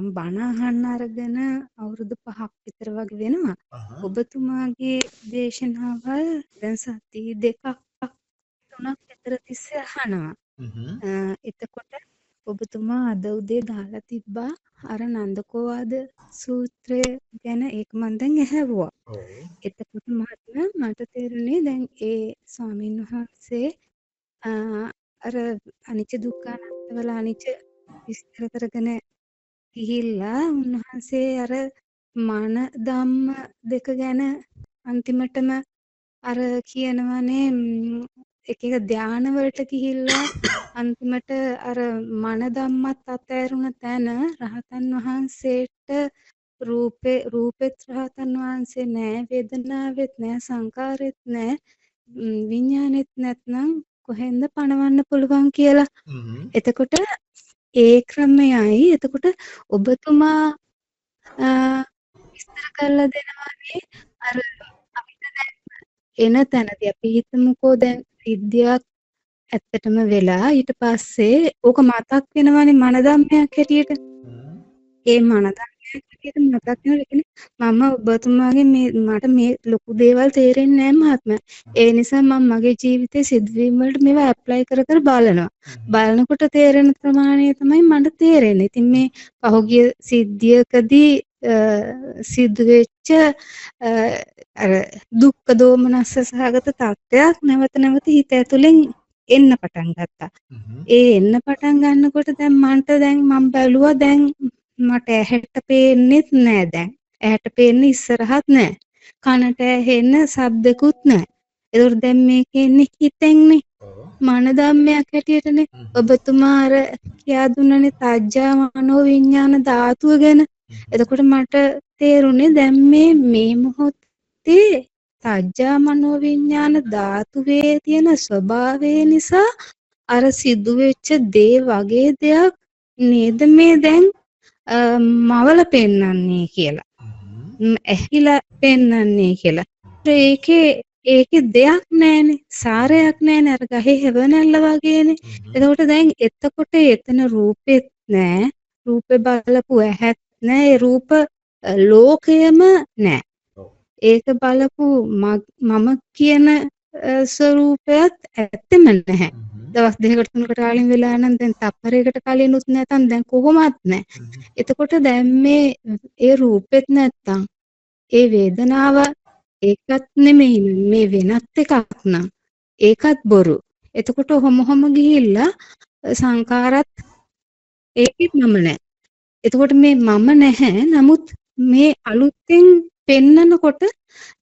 මම බණ අහන්න අරගෙන අවුරුදු 5ක් විතර වගේ වෙනවා. ඔබතුමාගේ දේශනාවල් දැන් සති දෙකක් තුනක් විතර තිස්සේ අහනවා. එතකොට ඔබතුමා අද උදේ දාලා තිබ්බා අර නන්දකෝවාද සූත්‍රය ගැන ඒක මම දැන් ඇහැව්වා. එතකොට මහත්මයා මට තේරුණේ දැන් ඒ ස්වාමීන් වහන්සේ අර අනිච්ච දුක්ඛ අනාත්ම වල අනිච්ච විස්තර කරගෙන ගිහිල්ලා උන්වහන්සේ අර මන ධම්ම දෙක ගැන අන්තිමටම අර කියනවනේ එක එක ධාන වලට ගිහිල්ලා අන්තිමට අර මන ධම්මත් අතෑරුණ තැන රහතන් වහන්සේට රූපේ රූපෙත් රහතන් වහන්සේ නෑ වේදනාවෙත් නෑ සංකාරෙත් නෑ විඥානෙත් නැත්නම් කොහෙන්ද පණවන්න පුළුවන් කියලා. එතකොට ඒ ක්‍රමයයි එතකොට ඔබතුමා විස්තර කරලා දෙනවානේ අර අපිට එන තැනදී අපි හිතමුකෝ දැන් සිද්ධියක් ඇත්තටම වෙලා ඊට පස්සේ ඕක මතක් වෙනවනේ මනදම්මයක් හැටියට. ඒ මනදම් හැටියට මතක් වෙනවා මම ඔබතුමාගේ මේ මට මේ ලොකු දේවල් තේරෙන්නේ නැහැ මහත්මයා. ඒ නිසා මම මගේ ජීවිතේ සිදුවීම් වලට මේවා ඇප්ලයි කර කර බලනවා. බලනකොට තේරෙන ප්‍රමාණය තමයි මට තේරෙන්නේ. ඉතින් මේ පහුගිය සිද්ධියකදී සිදුවෙච්ච අර දුක්ඛ දෝමනස්ස සහගත තත්ත්වයක් නැවත නැවත හිත ඇතුලෙන් එන්න පටන් ගත්තා. ඒ එන්න පටන් ගන්නකොට දැන් මන්ට දැන් මම බැලුවා දැන් මට ඇහැට පේන්නෙත් නෑ දැන්. ඇහැට පේන්නේ ඉස්සරහත් නෑ. කනට ඇහෙන්න ශබ්දකුත් නෑ. ඒතකොට දැන් මේක එන්නේ හිතෙන්නේ. මන ධම්මයක් හැටියටනේ. ඔබතුමා අර කියා දුන්නනේ තජ්ජා මනෝ විඥාන ධාතුව ගැන. එතකොට මට තේරුනේ දැන් මේ මේ මොහොතේ තජ්ජා මනෝ විඥාන ධාතුවේ තියෙන ස්වභාවය නිසා අර සිදුවෙච්ච දේ වගේ දෙයක් නේද මේ දැන් මවල පෙන්වන්නේ කියලා. ඇහිලා පෙන්වන්නේ කියලා. ඒකේ ඒකේ දෙයක් නැහැනේ. සාරයක් නැහැනේ. අර ගහේ හැවණැල්ල වගේනේ. එතකොට දැන් එතකොට එතන රූපෙත් නැහැ. රූපේ බලපු ඇහත් නැහැ. ඒ රූප ලෝකයම නැහැ. ඒක බලපු මම කියන ස්වરૂපයත් ඇත්තෙම නැහැ. දවස් දෙකකට කලින් වෙලා නම් දැන් තප්පරයකට කලිනුත් නැතන් දැන් කොහොමත් නැහැ. එතකොට දැන් මේ ඒ රූපෙත් නැත්තම් ඒ වේදනාව ඒකත් නෙමෙයි මේ වෙනත් එකක් නම් ඒකත් බොරු. එතකොට ඔහොම ඔහොම ගිහිල්ලා සංකාරත් ඒකෙත් මම නැහැ. එතකොට මේ මම නැහැ. නමුත් මේ අලුතෙන් පෙන්නකොට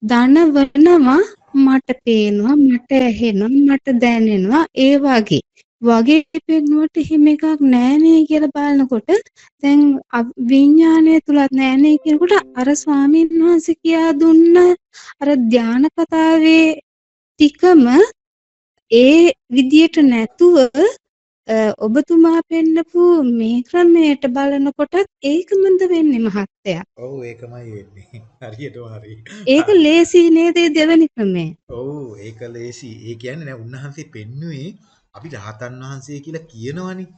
දනවනවා මට පේනවා මට ඇහෙනවා මට දැනෙනවා ඒ වගේ. වගේ පෙන්නුවට එහෙම එකක් නෑනේ කියලා බලනකොට දැන් විඥානය තුලත් නෑනේ කියනකොට අර ස්වාමීන් වහන්සේ කියා දුන්න අර ධාන කතාවේ ටිකම ඒ විදියට නැතුව ඔබතුමා පෙන්නපු මේ ක්‍රමයට බලනකොටත් ඒකමද වෙන්නේ මහත්තයා. ඔව් ඒකමයි වෙන්නේ. හරියටම හරි. ඒක ලේසි නේද දෙවෙනි ක්‍රමය? ඔව් ඒක ලේසි. ඒ කියන්නේ නෑ උන්වහන්සේ පෙන්නුවේ අපි රහතන් වහන්සේ කියලා කියනවනේ.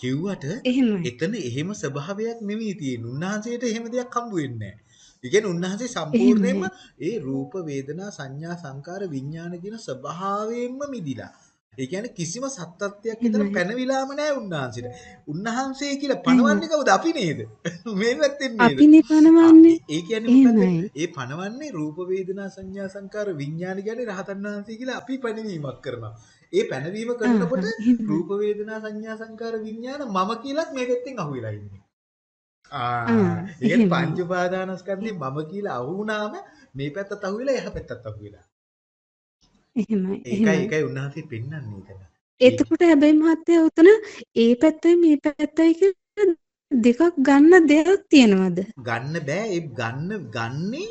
කිව්වට එතන එහෙම ස්වභාවයක් නෙමෙයි තියෙන්නේ. උන්වහන්සේට එහෙම දෙයක් හම්බ වෙන්නේ නෑ. කියන්නේ උන්වහන්සේ සම්පූර්ණයෙන්ම ඒ රූප වේදනා සංඥා සංකාර විඥාන කියන ස්වභාවයෙන්ම මිදිලා. ඒ කියන්නේ කිසිම සත්‍යත්වයක් විතර පැනවිලාම නැහැ උන්වහන්සේට. උන්වහන්සේ කියලා පණවන්නේ කවුද? අපි නේද? මේ පැත්තෙන් නේද? අපිනේ පණවන්නේ. ඒ කියන්නේ මොකද්ද? ඒ පණවන්නේ රූප වේදනා සංඥා සංකාර විඥාන කියන්නේ රහතන් වහන්සේ කියලා අපි පැනවීමක් කරනවා. ඒ පැනවීම කරනකොට රූප වේදනා සංඥා සංකාර විඥාන මම කියලාත් මේ පැත්තෙන් අහුවෙලා ඉන්නේ. ආ ඒ කියන්නේ පංච උපාදානස්කන්ධේ මම කියලා අහු වුණාම මේ පැත්තත් අහුවෙලා එහා පැත්තත් අහුවෙලා. එහෙමයි. ඒකයි ඒකයි උන්වහන්සේ පෙන්වන්නේ එතන. එතකොට හැබැයි මහත්තයා උතන ඒ පැත්තයි මේ පැත්තයි කියලා දෙකක් ගන්න දෙයක් තියනවද? ගන්න බෑ. ඒ ගන්න ගන්නේ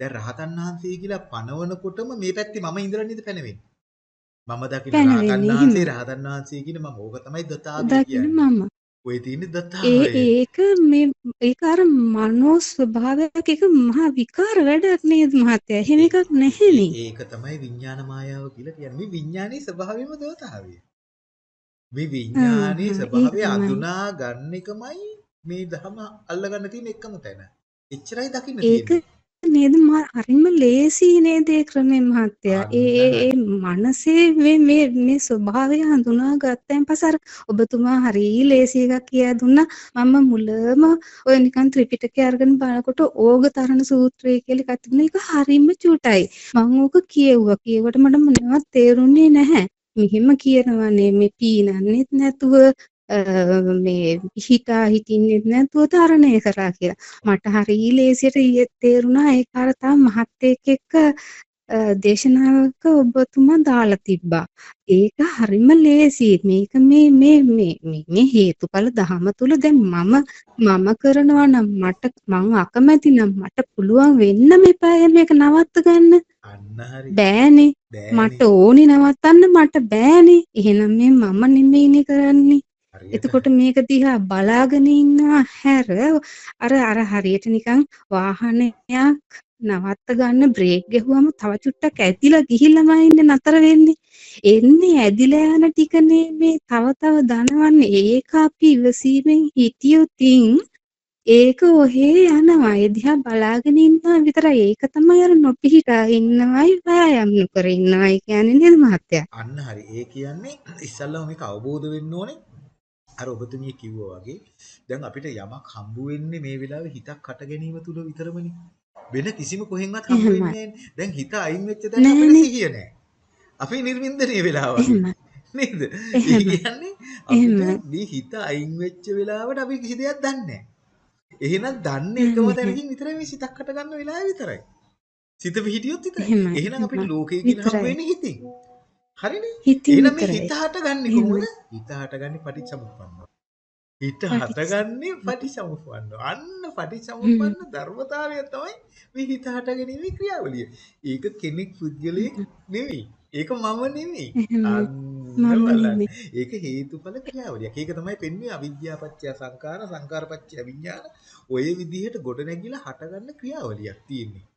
දැන් රහතන් වහන්සේ කියලා පනවනකොටම මේ පැත්තේ මම ඉඳලා නේද පැනවෙන්නේ. මම දකින රහතන් වහන්සේ රහතන් වහන්සේ කියන මම ඕක තමයි දතාවේ කියන්නේ. මම. ඔය තියෙන ඒ දතාවය. ඒක මේ ඒක අර මනෝ ස්වභාවයක් එක මහා විකාර වැඩක් නේද මහත්තයා? එහෙම එකක් නැහෙනේ. ඒක තමයි විඥාන මායාව කියලා කියන්නේ. මේ විඥානයේ ස්වභාවයම දතාවය. මේ විඥානයේ ස්වභාවය අඳුනා ගන්න එකමයි මේ ධම අල්ලගන්න තියෙන එකම තැන. එච්චරයි දකින්න තියෙන්නේ. නේද මා හරිම ලේසි නේද ඒ ක්‍රමෙන් මහත්තයා. ඒ මනසේ මේ මේ මේ ස්වභාවය හඳුනා ගත්තයින් පස්සේ අර ඔබතුමා හරි ලේසි එකක් කියා දුන්නා. මම මුලම ඔය නිකන් ත්‍රිපිටකය අරගෙන බලනකොට ඕගතරණ සූත්‍රය කියලා තිබුණා. ඒක හරිම චුටයි. මම ඕක කියෙව්වා. කියෙවට මට මොනවත් තේරුන්නේ නැහැ. මෙහෙම කියනවනේ මේ පීනන්නෙත් නැතුව මේ හිතා හිටින්නෙත් නැතුව තරණය කරා කියලා. මට හරි ලේසියට ඊයේ තේරුණා ඒක අර තා මහත්තයෙක් එක්ක දේශනාවක ඔබතුමා දාලා තිබ්බා. ඒක හරිම ලේසි. මේක මේ මේ මේ මේ හේතුඵල ධහම තුල දැන් මම මම කරනවා නම් මට මං අකමැති නම් මට පුළුවන් වෙන්න මෙපාය මේක නවත්ත ගන්න. බෑනේ. මට ඕනි නවත්තන්න මට බෑනේ. එහෙනම් මේ මම නෙමෙයිනේ කරන්නේ. එතකොට මේක දිහා බලාගෙන ඉන්නවා හැර අර අර හරියට නිකන් වාහනයක් නවත්ත ගන්න බ්‍රේක් ගැහුවම තව චුට්ටක් ඇදිලා ගිහිල්ලාමයි ඉන්නේ නතර වෙන්නේ. එන්නේ ඇදිලා යන ටිකනේ මේ තව තව දනවන්නේ. ඒක අපි ඉවසීමෙන් හිටියොතින් ඒක ඔහේ යනවා. ඒ දිහා බලාගෙන ඉන්නවා විතරයි. ඒක තමයි අර නොපිහිටා ඉන්නවයි වෑයම් නොකර ඉන්නවයි කියන්නේ නේද මහත්තයා? අන්න හරි. ඒ කියන්නේ ඉස්සල්ලාම මේක අවබෝධ වෙන්න ඕනේ. අර ඔබතුමිය කිව්වා වගේ දැන් අපිට යමක් හම්බ වෙන්නේ මේ වෙලාවේ හිතක් හට ගැනීම තුල විතරමනේ. වෙන කිසිම කොහෙන්වත් හම්බ වෙන්නේ දැන් හිත අයින් වෙච්ච දැන් අපිට සිහිය නැහැ. අපි නිර්වින්දනීය වෙලාව නේද? ඒ කියන්නේ අපිට මේ හිත අයින් වෙච්ච වෙලාවට අපි කිසි දෙයක් දන්නේ නැහැ. එහෙනම් දන්නේ එකම තැනකින් විතරයි මේ සිතක් හට ගන්න වෙලාව විතරයි. සිත පිහිටියොත් විතරයි. එහෙනම් අපිට ලෝකේ කියන හම්බ වෙන්නේ හිතින්. හරිනේ. එහෙනම් මේ හිත හටගන්නේ කොහොමද? හිත හටගන්නේ පටිච්චසමුප්පන්නව. හිත හටගන්නේ පටිච්චසමුප්පන්නව. අන්න පටිච්චසමුප්පන්න ධර්මතාවය තමයි මේ හිත හටගැනීමේ ක්‍රියාවලිය. ඒක කෙනෙක් පුද්ගලයෙක් නෙවෙයි. ඒක මම නෙවෙයි. ඒක හේතුඵල ක්‍රියාවලියක්. ඒක තමයි පෙන්වන්නේ අවිද්‍යාපච්චය සංකාර සංකාරපච්චය විඥාන. ඔය විදිහට ගොඩ නැගිලා හටගන්න ක්‍රියාවලියක් තියෙන්නේ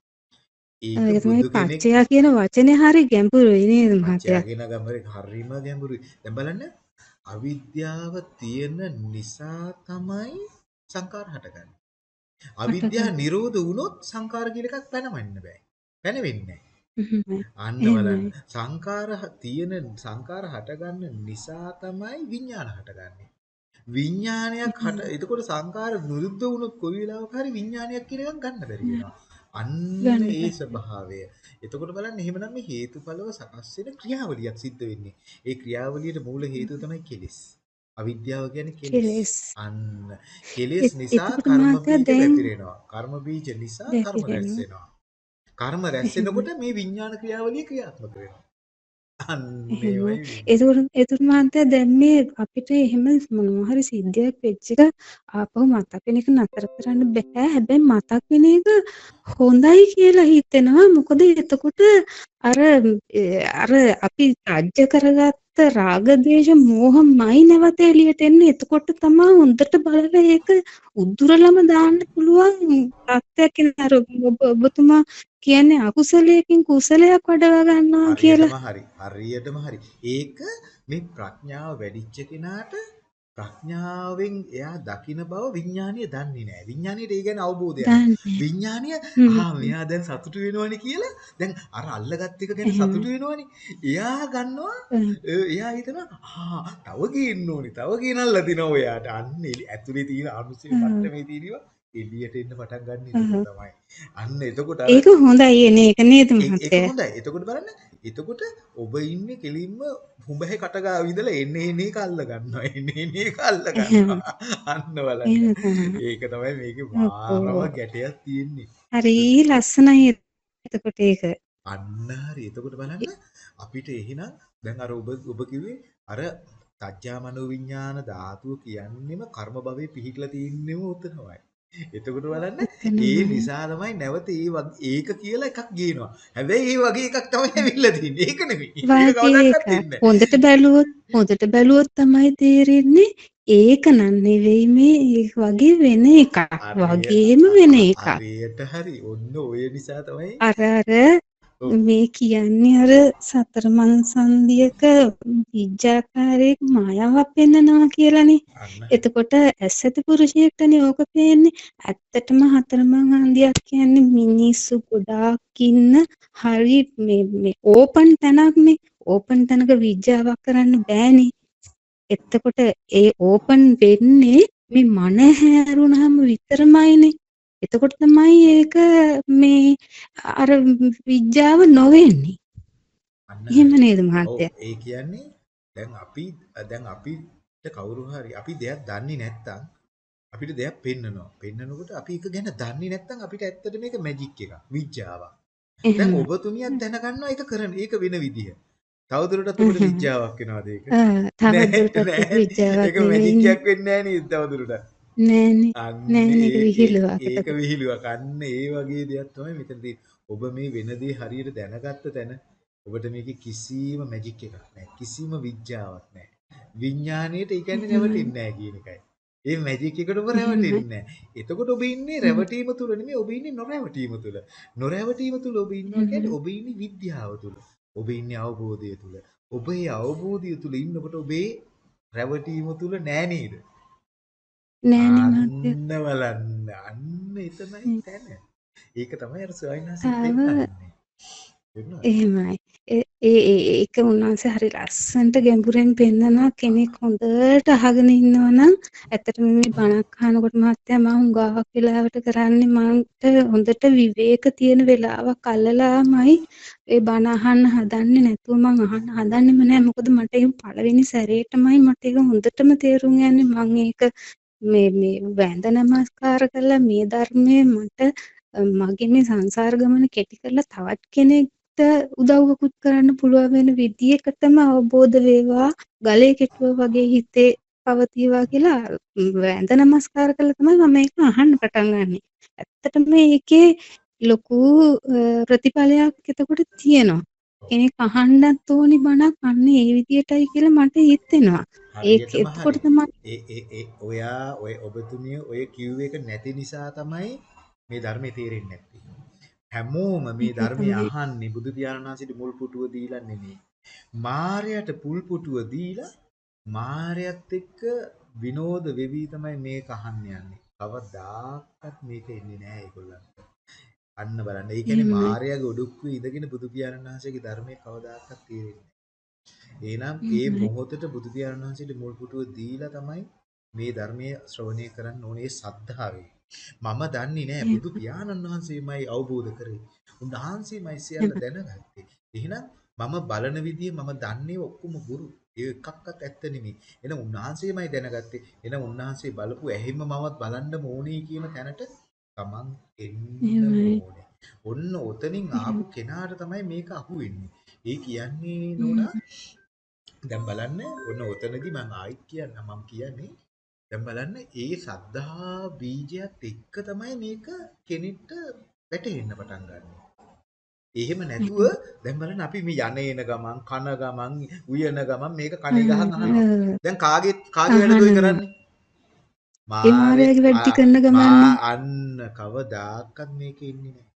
ඒක තමයි පච්චයා කියන වචනේ හරි ගැඹුරුයි නේද මහත්තයා? පච්චයා කියන ගැඹුරේ හරිම ගැඹුරුයි. දැන් බලන්න අවිද්‍යාව තියෙන නිසා තමයි සංකාර හටගන්නේ. අවිද්‍යාව නිරෝධ වුණොත් සංකාර කියලා එකක් පැනවන්න බෑ. පැනවෙන්නේ අන්න බලන්න සංකාර තියෙන සංකාර හටගන්න නිසා තමයි විඥාන හටගන්නේ. විඥානයක් හට එතකොට සංකාර නිරුද්ධ වුණොත් කොයි වෙලාවක හරි විඥානයක් එකක් ගන්න බැරි වෙනවා. අන්න ඒ ස්වභාවය. එතකොට බලන්න එහෙමනම් මේ හේතුඵලව සකස් වෙන ක්‍රියාවලියක් සිද්ධ වෙන්නේ. ඒ ක්‍රියාවලියට මූල හේතුව තමයි කෙලෙස්. අවිද්‍යාව කියන්නේ කෙලෙස්. අන්න කෙලෙස් නිසා කර්ම බීජ පැතිරෙනවා. කර්ම බීජ නිසා කර්ම රැස් වෙනවා. කර්ම රැස් වෙනකොට මේ විඥාන ක්‍රියාවලිය ක්‍රියාත්මක වෙනවා. එතුට එතුට මහන්තය දැන් මේ අපිට එහෙම මොනවා හරි සිද්ධියක් වෙච්ච එක ආපහු මතක් වෙන එක නතර කරන්න බෑ. හැබැයි මතක් වෙන එක හොඳයි කියලා හිතෙනවා. මොකද එතකොට අර අර අපි රාජ්‍ය කරගත්ත රාග දේශ මෝහමයි නැවත එළියට එන්නේ. එතකොට තමයි හොඳට බලලා ඒක උදුරලම දාන්න පුළුවන්. තත්ත්වයක් නේද ඔබතුමා කියන්නේ අකුසලයකින් කුසලයක් වඩවා ගන්නවා කියලා. හරි. හරියටම හරි. ඒක මේ ප්‍රඥාව වැඩිච්ච කෙනාට ප්‍රඥාවෙන් එයා දකින බව විඥානීය දන්නේ නැහැ. විඥානීයට ඒ ගැන අවබෝධයක් විඥානීය ආ මෙයා දැන් සතුටු වෙනවනේ කියලා දැන් අර අල්ලගත් එක ගැන සතුටු වෙනවනේ. එයා ගන්නවා එයා හිතනවා ආ තව ගේන්න ඕනේ. තව ගේනල්ලා දිනවා ඔයාට. අන්න ඇතුලේ තියෙන අනුසය මට්ටමේ තියෙනවා එළියට එන්න පටන් ගන්න ඒක තමයි. අන්න එතකොට ඒක හොඳයි එනේ ඒක නේද මහත්තයා. ඒක හොඳයි. එතකොට බලන්න. එතකොට ඔබ ඉන්නේ කෙලින්ම හුඹේ කට ගාව ඉඳලා එන්නේ එන්නේ කල්ල ගන්නවා. එන්නේ එන්නේ කල්ල ගන්නවා. අන්න බලන්න. ඒක තමයි මේකේ මාරම ගැටයක් තියෙන්නේ. හරි ලස්සනයි එතකොට ඒක. අන්න හරි. එතකොට බලන්න අපිට එහෙනම් දැන් අර ඔබ ඔබ කිව්වේ අර තජ්ජා මනෝ විඥාන ධාතුව කියන්නේම කර්ම භවයේ පිහිටලා තියෙන්නේම උතනමයි. එතකොට බලන්න ඒ නිසා තමයි නැවත ඒ ඒක කියලා එකක් ගේනවා. හැබැයි ඒ වගේ එකක් තමයි ඇවිල්ලා තින්නේ. ඒක. ඒක තින්නේ හොඳට බැලුවොත් හොඳට බැලුවොත් තමයි තේරෙන්නේ ඒක නන් නෙවෙයි මේ වගේ වෙන එකක්. වගේම වෙන එකක්. හරියට හරි. ඔන්න ඔය නිසා තමයි අර අර මේ කියන්නේ අර සතර මං සංදියක විජ්ජාකාරයෙක් මායාවක් පෙන්නනවා කියලානේ. එතකොට ඇස් ඇති පුරුෂයෙක්ටනේ ඕක පේන්නේ. ඇත්තටම හතර මං හන්දියක් කියන්නේ මිනිස්සු ගොඩාක් ඉන්න හරි මේ මේ ඕපන් තැනක්නේ. ඕපන් තැනක විජ්ජාවක් කරන්න බෑනේ. එතකොට ඒ ඕපන් වෙන්නේ මේ මන හැරුණාම විතරමයිනේ. එතකොට තමයි ඒක මේ අර විද්‍යාව නොවෙන්නේ. එහෙම නේද මහත්තයා? ඒ කියන්නේ දැන් අපි දැන් අපිට කවුරු හරි අපි දෙයක් දන්නේ නැත්තම් අපිට දෙයක් පෙන්නනවා. පෙන්නනකොට අපි ඒක ගැන දන්නේ නැත්තම් අපිට ඇත්තට මේක මැජික් එකක්, විද්‍යාවක්. දැන් ඔබතුමියක් දැනගන්නවා ඒක කරන ඒක වෙන විදිහ. තවදුරටත් ඔබට විද්‍යාවක් වෙනවද ඒක? තවදුරටත් විද්‍යාවක් ඒක මැජික් එකක් වෙන්නේ නැහැ නේද තවදුරටත්? නෑනේ නෑනේ ඒක විහිළුවක්. ඒක විහිළුවක්. අන්න ඒ වගේ දෙයක් තමයි මෙතනදී ඔබ මේ වෙන දේ හරියට දැනගත්ත තැන ඔබට මේකේ කිසිම මැජික් එකක් නැහැ. කිසිම විද්‍යාවක් නැහැ. විඥාණයට ඒ කියන්නේ රැවටෙන්නේ නැහැ කියන එකයි. ඒ මැජික් එකට ඔබ රැවටෙන්නේ නැහැ. එතකොට ඔබ ඉන්නේ රැවටීම තුල නෙමෙයි ඔබ ඉන්නේ නොරැවටීම තුල. නොරැවටීම තුල ඔබ ඉන්නවා කියන්නේ ඔබ ඉන්නේ විද්‍යාව තුල. ඔබ ඉන්නේ අවබෝධය තුල. ඔබ ඒ අවබෝධය තුල ඉන්නකොට ඔබේ රැවටීම තුල නෑ නේද? නෑනේ අන්න බලන්න. අන්න එතනයි තැන. ඒක තමයි අර පෙන්නන්නේ. එහෙමයි. ඒ ඒ ඒක උන්වහන්සේ හරි ලස්සනට ගැඹුරෙන් පෙන්නනවා කෙනෙක් හොඳට අහගෙන ඉන්නවා නම් ඇත්තටම මේ බණක් අහනකොට මහත්තයා මම හුඟාවක් වෙලාවට කරන්නේ මන්ට හොඳට විවේක තියෙන වෙලාවක් අල්ලලාමයි ඒ බණ අහන්න හදන්නේ නැතුව මං අහන්න හදන්නෙම නෑ මොකද මට ඒක පළවෙනි සැරේටමයි මට ඒක හොඳටම තේරුම් යන්නේ මං ඒක මේ මේ වැඳ නමස්කාර කළා මේ ධර්මයේ මට මගේ මේ සංසාර ගමන කෙටි කරලා තවත් කෙනෙක්ට උදව්වකුත් කරන්න පුළුවන් වෙන විදියකටම අවබෝධ වේවා ගලේ කෙටුවා වගේ හිතේ පවතිවා කියලා වැඳ නමස්කාර කළා තමයි මම ඒක අහන්න පටන් ගන්නෙ. ඇත්තටම මේකේ ලොකු ප්‍රතිඵලයක් එතකොට තියෙනවා. කෙනෙක් අහන්නත් ඕනි බණක් අන්න ඒ විදියටයි කියලා මට හිතෙනවා. ඒක එතකොට තමයි ඔයා ඔය ඔබතුමිය ඔය කිව් එක නැති නිසා තමයි මේ ධර්මයේ තේරෙන්නේ නැත්තේ. හැමෝම මේ ධර්මය අහන්නේ බුදු පියාණන් වහන්සේට මුල් පුටුව දීලා නෙමෙයි. මායයට පුල් පුටුව දීලා මායයත් එක්ක විනෝද වෙවි තමයි මේක අහන්න යන්නේ. කවදාකවත් මේක එන්නේ නැහැ ඒගොල්ලන්ට. අන්න බලන්න. ඒ කියන්නේ මායයාගේ ඔඩුක්කුවේ ඉඳගෙන බුදු පියාණන් වහන්සේගේ ධර්මයේ කවදාකවත් තේරෙන්නේ එහෙනම් ඒ මොහොතට බුදු පියාණන් වහන්සේට මුල් පුටුව දීලා තමයි මේ ධර්මයේ ශ්‍රවණය කරන්න ඕනේ සද්ධාවේ. මම දන්නේ නැහැ බුදු පියාණන් වහන්සේමයි අවබෝධ කරේ. උන්වහන්සේමයි සියල්ල දැනගත්තේ. එහෙනම් මම බලන විදිය මම දන්නේ ඔක්කොම ගුරු. ඒ එකක්වත් ඇත්ත නෙමෙයි. එහෙනම් උන්වහන්සේමයි දැනගත්තේ. එහෙනම් උන්වහන්සේ බලපු ඇහිම මමත් බලන්න ඕනේ කියන තැනට තමන් එන්න ඕනේ. ඔන්න ඔතනින් ආපු කෙනාට තමයි මේක අහුවෙන්නේ. ඒ කියන්නේ නෝනා දැන් බලන්න ඔන්න ඔතනදී මම ආයිත් කියන්න මම කියන්නේ දැන් බලන්න ඒ සද්ධා බීජයත් එක්ක තමයි මේක කෙනෙක්ට වැටෙන්න පටන් ගන්න. එහෙම නැතුව දැන් බලන්න අපි මේ යන එන ගමන් කන ගමන් උයන ගමන් මේක කණේ ගහන් අහනවා. දැන් කාගේ කාගේ වැඩද ඔය කරන්නේ? මාරේ වැඩි කරන ගමන් අන්න කවදාකවත් මේක ඉන්නේ නැහැ.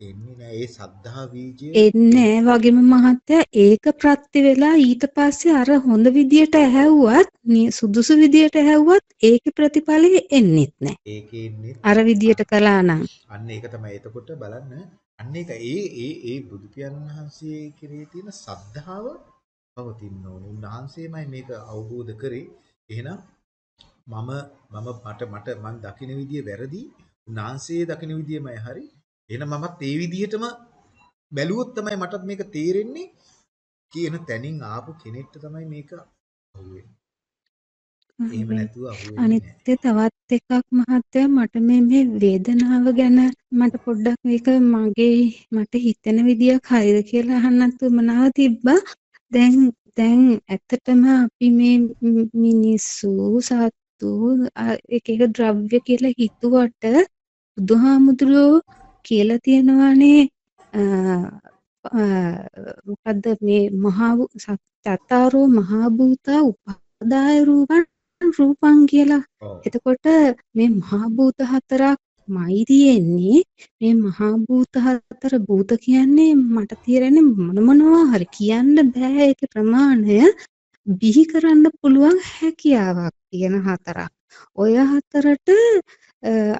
එන්නේ නෑ ඒ සද්ධා බීජය එන්නේ වගේම මහත්තයා ඒක ප්‍රත්‍ය වෙලා ඊට පස්සේ අර හොඳ විදියට ඇහැව්වත් සුදුසු විදියට ඇහැව්වත් ඒකේ ප්‍රතිඵලෙ එන්නෙත් නෑ. ඒකේ එන්නේ අර විදියට කළා නම්. අන්න ඒක තමයි. එතකොට බලන්න අන්න ඒක ඒ ඒ ඒ බුදු පියාණන් වහන්සේ කෙරේ තියෙන සද්ධාව පවතින්න ඕනේ. උන්වහන්සේමයි මේක අවබෝධ කරේ. එහෙනම් මම මම මට මට මන් දකින විදිය වැරදි. උන්වහන්සේ දකින විදියමයි හරි. එහෙනම් මමත් ඒ විදිහටම බැලුවොත් තමයි මටත් මේක තේරෙන්නේ කියන තැනින් ආපු කෙනෙක්ට තමයි මේක අහුවෙන්නේ. එහෙම නැතුව අහුවෙන්නේ අනිත් තවත් එකක් මහත්තයා මට මේ මේ වේදනාව ගැන මට පොඩ්ඩක් මේක මගේ මට හිතෙන විදියක් හරිද කියලා අහන්නත් උමනාව තිබ්බා. දැන් දැන් ඇත්තටම අපි මේ මිනිස්සු සත්තු එක එක ද්‍රව්‍ය කියලා හිතුවට බුදුහාමුදුරුවෝ කියලා තියෙනවානේ. මොකද්ද මේ මහා චත්තාරෝ මහා භූතා උපාදාය රූපං රූපං කියලා. එතකොට මේ මහා භූත හතරක් මයි තියෙන්නේ මේ මහා භූත හතර භූත කියන්නේ මට තේරෙන්නේ මොන මොනවා හරි කියන්න බෑ ඒකේ ප්‍රමාණය බිහි කරන්න පුළුවන් හැකියාවක් තියෙන හතරක්. ඔය හතරට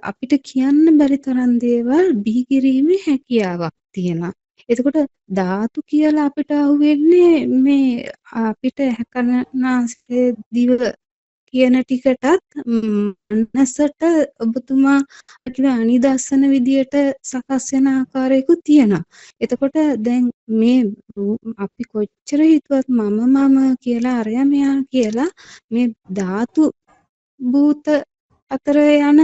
අපිට කියන්න බැරි තරම් දේවල් බිහි කිරීමේ හැකියාවක් තියෙනවා. එතකොට ධාතු කියලා අපිට අහුවෙන්නේ මේ අපිට ඇහැ නාසය දිව කියන ටිකටත් මනසට ඔබතුමා කිව්ව අනිදස්සන විදියට සකස් වෙන ආකාරයකුත් තියෙනවා. එතකොට දැන් මේ අපි කොච්චර හිතුවත් මම මම කියලා අරයා මෙයා කියලා මේ ධාතු භූත අතර යන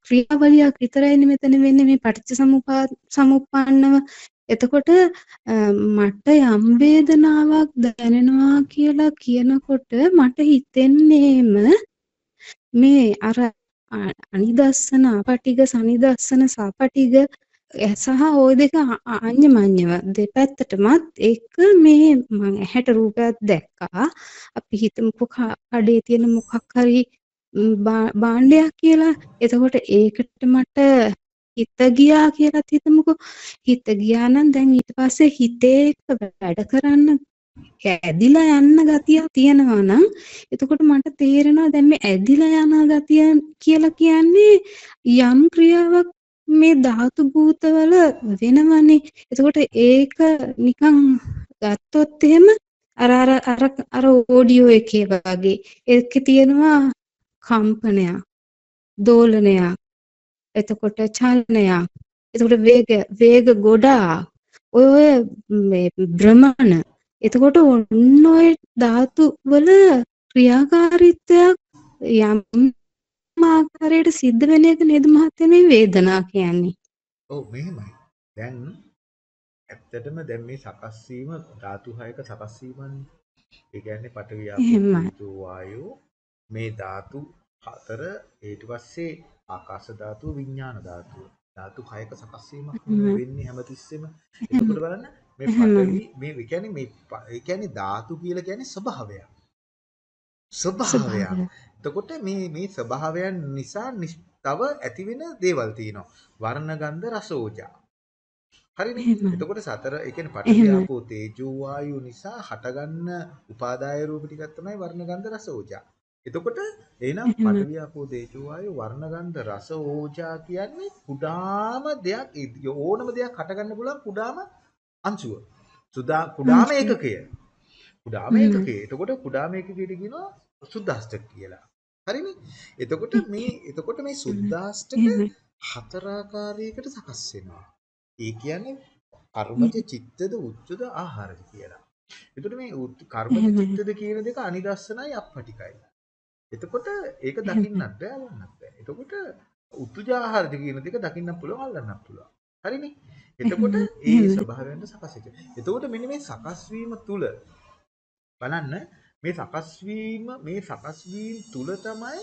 ක්‍රියාවලියක් විතරයිනේ මෙතන වෙන්නේ මේ පටිච්ච සමුප්පන්නව එතකොට මට යම් වේදනාවක් දැනෙනවා කියලා කියනකොට මට හිතෙන්නේම මේ අර අනිදස්සන අපටිග සනිදස්සන සපටිග සහ ওই දෙක අඤ්ඤමඤ්ඤව දෙපැත්තටමත් එක මේ මම ඇහැට රූපයක් දැක්කා. අපි හිතමුකෝ කඩේ තියෙන මොකක් හරි භාණ්ඩයක් කියලා. එතකොට ඒකට මට හිත ගියා කියලාත් හිතමුකෝ. හිත ගියා නම් දැන් ඊට පස්සේ හිතේ වැඩ කරන්න ඇදිලා යන්න ගතියක් තියෙනවා නම් එතකොට මට තේරෙනවා දැන් මේ ඇදිලා යන ගතිය කියලා කියන්නේ යම් ක්‍රියාවක් මේ ධාතු භූතවල වෙනවනේ. එතකොට ඒක නිකන් ගත්තොත් එහෙම අර අර අර අර ඔඩියෝ එකේ වගේ ඒකේ තියෙනවා කම්පනයක් දෝලනයක් එතකොට චලනයක් එතකොට වේග වේග ගොඩාක් ඔය ඔය මේ භ්‍රමණ එතකොට ඔන්න ඔය ධාතු වල ක්‍රියාකාරීත්වයක් යම් ආකාරයට සිද්ධ වෙන එක නේද මහත්තයා මේ වේදනා කියන්නේ. ඔව් මෙහෙමයි. දැන් ඇත්තටම දැන් මේ සකස් වීම ධාතු හයක සකස් වීමන්නේ. ඒ කියන්නේ පඨවි ආපෝ වායෝ මේ ධාතු හතර ඊට පස්සේ ආකාශ ධාතුව විඥාන ධාතුව. ධාතු හයක සකස් වීමක් වෙන්නේ හැමතිස්සෙම. එතකොට බලන්න මේ පඨවි මේ කියන්නේ මේ ඒ කියන්නේ ධාතු කියලා කියන්නේ ස්වභාවයක්. ස්වභාවයක්. එතකොට මේ මේ ස්වභාවයන් නිසා තව ඇති වෙන දේවල් තියෙනවා. වර්ණ ගන්ධ රස ඕජා. හරිනේ. එතකොට සතර ඒ කියන්නේ ආපෝ තේජෝ වායු නිසා හටගන්න උපාදාය රූප ටිකක් තමයි වර්ණ ගන්ධ රස ඕජා. එතකොට එහෙනම් පඨවි ආපෝ තේජෝ වායු වර්ණ ගන්ධ රස ඕජා කියන්නේ කුඩාම දෙයක් ඕනම දෙයක් හටගන්න පුළුවන් කුඩාම අංශුව. සුදා කුඩාම ඒකකය. කුඩාම ඒකකය. එතකොට කුඩාම ඒකකයට කියනවා සුද්දාෂ්ටක කියලා. හරිනේ? එතකොට මේ එතකොට මේ සුද්දාෂ්ටක හතරාකාරයකට සකස් වෙනවා. ඒ කියන්නේ කර්මජ චිත්තද උච්චද ආහාරද කියලා. එතකොට මේ කර්මජ චිත්තද කියන දෙක අනිදස්සනයි අප්පටිකයි. එතකොට ඒක දකින්නත් බෑ අල්ලන්නත් බෑ. එතකොට උතුජාහාරද කියන දෙක දකින්නත් පුළුවන් අල්ලන්නත් පුළුවන්. හරිනේ? එතකොට ඒ ස්වභාවයෙන්ද සකස් වෙච්ච. එතකොට මෙන්න මේ සකස් වීම තුල බලන්න මේ සකස් වීම මේ සකස් වීම තුල තමයි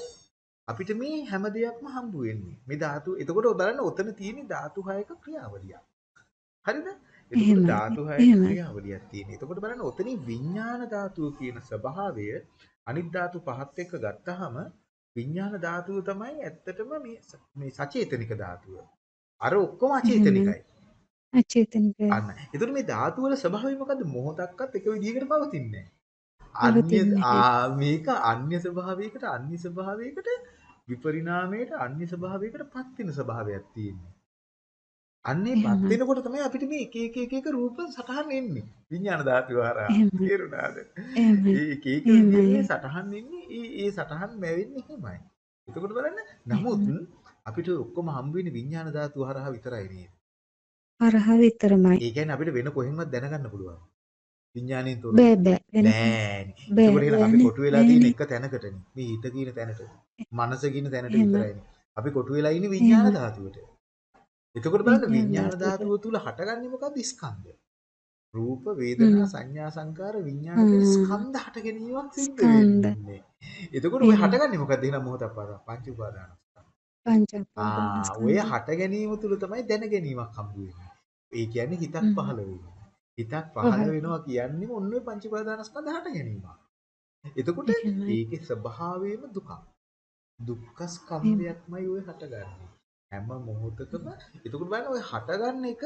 අපිට මේ හැම දෙයක්ම හම්බ වෙන්නේ. මේ ධාතු එතකොට බලන්න ඔතන තියෙන ධාතු හයක ක්‍රියාවලියක්. හරිද? එතකොට ධාතු හයක ක්‍රියාවලියක් තියෙන. එතකොට බලන්න ඔතනින් විඥාන ධාතුව කියන ස්වභාවය අනිත් ධාතු පහත් එක්ක ගත්තාම විඥාන ධාතුව තමයි ඇත්තටම මේ මේ සචේතනික ධාතුව. අර ඔක්කොම අචේතනිකයි. අචේතනිකයි. අන්න. ඒතර මේ ධාතු වල ස්වභාවය මොකද්ද? මොහොතක්වත් එක විදිහකට පවතින්නේ නැහැ. මේක අන්‍ය ස්වභාවයකට අන්‍ය ස්වභාවයකට විපරිණාමයට අන්‍ය ස්වභාවයකට පත් වෙන ස්වභාවයක් තියෙනවා. අන්නේ පත් වෙනකොට තමයි අපිට මේ එක එක එක එක රූප සටහන් එන්නේ. විඥාන ධාතුව හරහා. තේරුණාද? ඒ එක එක විදිහේ සටහන් එන්නේ ඒ ඒ සටහන් මැවෙන්නේ එහෙමයි. එතකොට බලන්න නමුත් අපිට ඔක්කොම හම්බ වෙන්නේ විඥාන ධාතුව හරහා විතරයි නේද? හරහා විතරමයි. ඒ කියන්නේ අපිට වෙන කොහෙන්වත් දැනගන්න පුළුවන්. විඥාණයෙන් තොරව. බෑ බෑ. නෑනේ. ඒකට අපි කොටු වෙලා තියෙන එක තැනකටනේ. මේ හිත කියන තැනට. මනස කියන තැනට විතරයිනේ. අපි කොටු වෙලා ඉන්නේ විඥාන ධාතුවට. එතකොට බලන්න විඥාන ධාතුව තුල හටගන්නේ මොකද්ද ස්කන්ධ. රූප වේදනා සංඥා සංකාර විඥාන කියන ස්කන්ධ හට ගැනීමක් සිද්ධ වෙන්නේ. එතකොට ඔය හටගන්නේ මොකද්ද එහෙනම් මොහොතක් පාදා පංච උපාදාන. පංච ආ ඔය හට ගැනීම තුල තමයි දැන ගැනීමක් හම්බ වෙන්නේ. ඒ කියන්නේ හිතක් පහළ වෙනවා. හිතක් පහළ වෙනවා කියන්නේ ඔන්න ඔය පංච උපාදානස්කන්ධ හට ගැනීමක්. එතකොට ඒකේ ස්වභාවයම දුකක්. දුක්ඛ ස්කන්ධයක්මයි ඔය හටගන්නේ. හැම මොහොතකම එතකොට බලන්න ඔය හටගන්න එක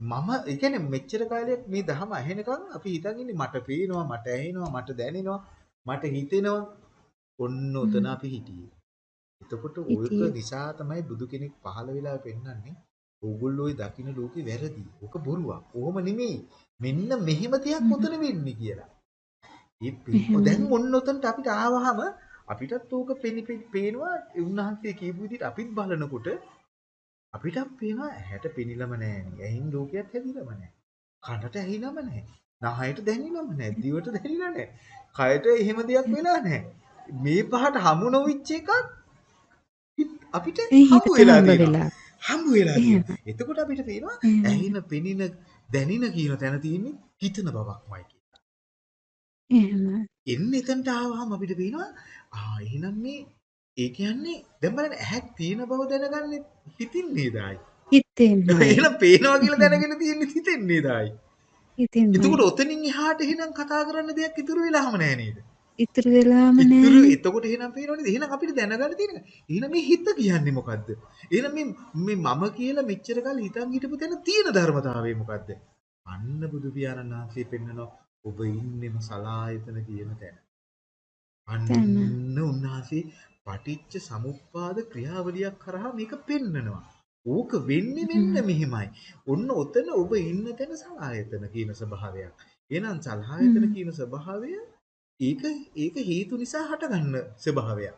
මම ඒ කියන්නේ මෙච්චර කාලයක් මේ දහම ඇහෙනකන් අපි හිතන් ඉන්නේ මට පේනවා මට ඇහෙනවා මට දැනෙනවා මට හිතෙනවා ඔන්න උතන අපි හිටියේ. එතකොට ඔයක නිසා තමයි බුදු කෙනෙක් පහළ වෙලා පෙන්වන්නේ ඕගොල්ලෝ ওই දකින්න ලෝකේ වැරදි. ඕක බොරුවක්. ඕම නෙමෙයි. මෙන්න මෙහෙම දෙයක් උතන වෙන්නේ කියලා. ඒ දැන් ඔන්න උතනට අපිට ආවහම අපිටත් ඕක පෙනි පේනවා උන්වහන්සේ කියපු විදිහට අපිත් බලනකොට අපිටත් පේනවා ඇහැට පෙනිලම නැහැ. ඇහින් ලෝකයක් හැදිලම නැහැ. කනට ඇහිලම නැහැ. නහයට දැනිලම නැහැ. දිවට දැනිලා නැහැ. කයට එහෙම දෙයක් වෙලා නැහැ. මේ පහට හමු නොවිච්ච එකක් අපිට හමු වෙලා. හමු වෙලා තියෙනවා. එතකොට අපිට පේනවා ඇහින පෙනින දැනින කියන තැන තියෙන්නේ හිතන බවක්මයි කියලා. එහෙම. එන්න එතනට ආවහම අපිට පේනවා ආ එහෙනම් මේ ඒ කියන්නේ දැන් බලන්න ඇහක් තියෙන බව දැනගන්නේ හිතින් නේද ආයි? හිතෙන්මයි. එහෙනම් පේනවා කියලා දැනගෙන තියෙන්නේ හිතෙන් නේද ආයි? හිතෙන්මයි. එතකොට ඔතනින් එහාට එහෙනම් කතා කරන්න දෙයක් ඉතුරු වෙලාම නැහැ නේද? ඉතුරු වෙලාම ඉතුරු නැහැ. එතකොට එහෙනම් පේනව නේද? එහෙනම් අපිට දැනගන්න තියෙන එක. එහෙනම් මේ හිත කියන්නේ මොකද්ද? එහෙනම් මේ මේ මම කියලා මෙච්චර කල් හිතන් හිටපු තැන තියෙන ධර්මතාවය මොකද්ද? අන්න බුදු පියාණන් වහන්සේ පෙන්නනවා ඔබ ඉන්නෙම සලායතන කියන තැන. අන්න උන්වහන්සේ පටිච්ච සමුප්පාද ක්‍රියාවලියක් කරහා මේක පෙන්නනවා. ඕක වෙන්නේ මෙන්න මෙහිමයි. ඔන්න ඔතන ඔබ ඉන්න තැන සලායතන කියන ස්වභාවයක්. එහෙනම් සලායතන කියන ස්වභාවය ඒක ඒක හේතු නිසා හටගන්න ස්වභාවයක්.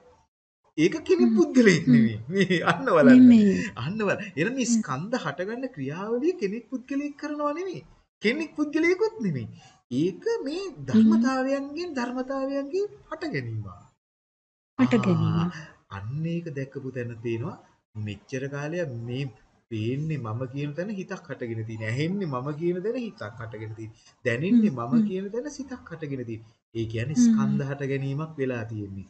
ඒක කෙනෙක් පුද්ගලෙක් නෙවෙයි. මේ අන්න බලන්න. අන්න බලන්න. එහෙනම් මේ ස්කන්ධ හටගන්න ක්‍රියාවලිය කෙනෙක් පුද්ගලෙක් කරනවා නෙවෙයි. කෙනෙක් පුද්ගලයෙකුත් නෙවෙයි. ඒක මේ ධර්මතාවයන්ගෙන් ධර්මතාවයන්ගෙන් හට ගැනීම. හට ගැනීම. අන්න ඒක දැක්කපු තැන තියෙනවා මෙච්චර කාලයක් මේ පේන්නේ මම කියන තැන හිතක් හටගෙන තියෙන. ඇහෙන්නේ මම කියන තැන හිතක් හටගෙන තියෙන. දැනෙන්නේ මම කියන තැන සිතක් හටගෙන තියෙන. ඒ කියන්නේ ස්කන්ධ හට ගැනීමක් වෙලා තියෙන්නේ.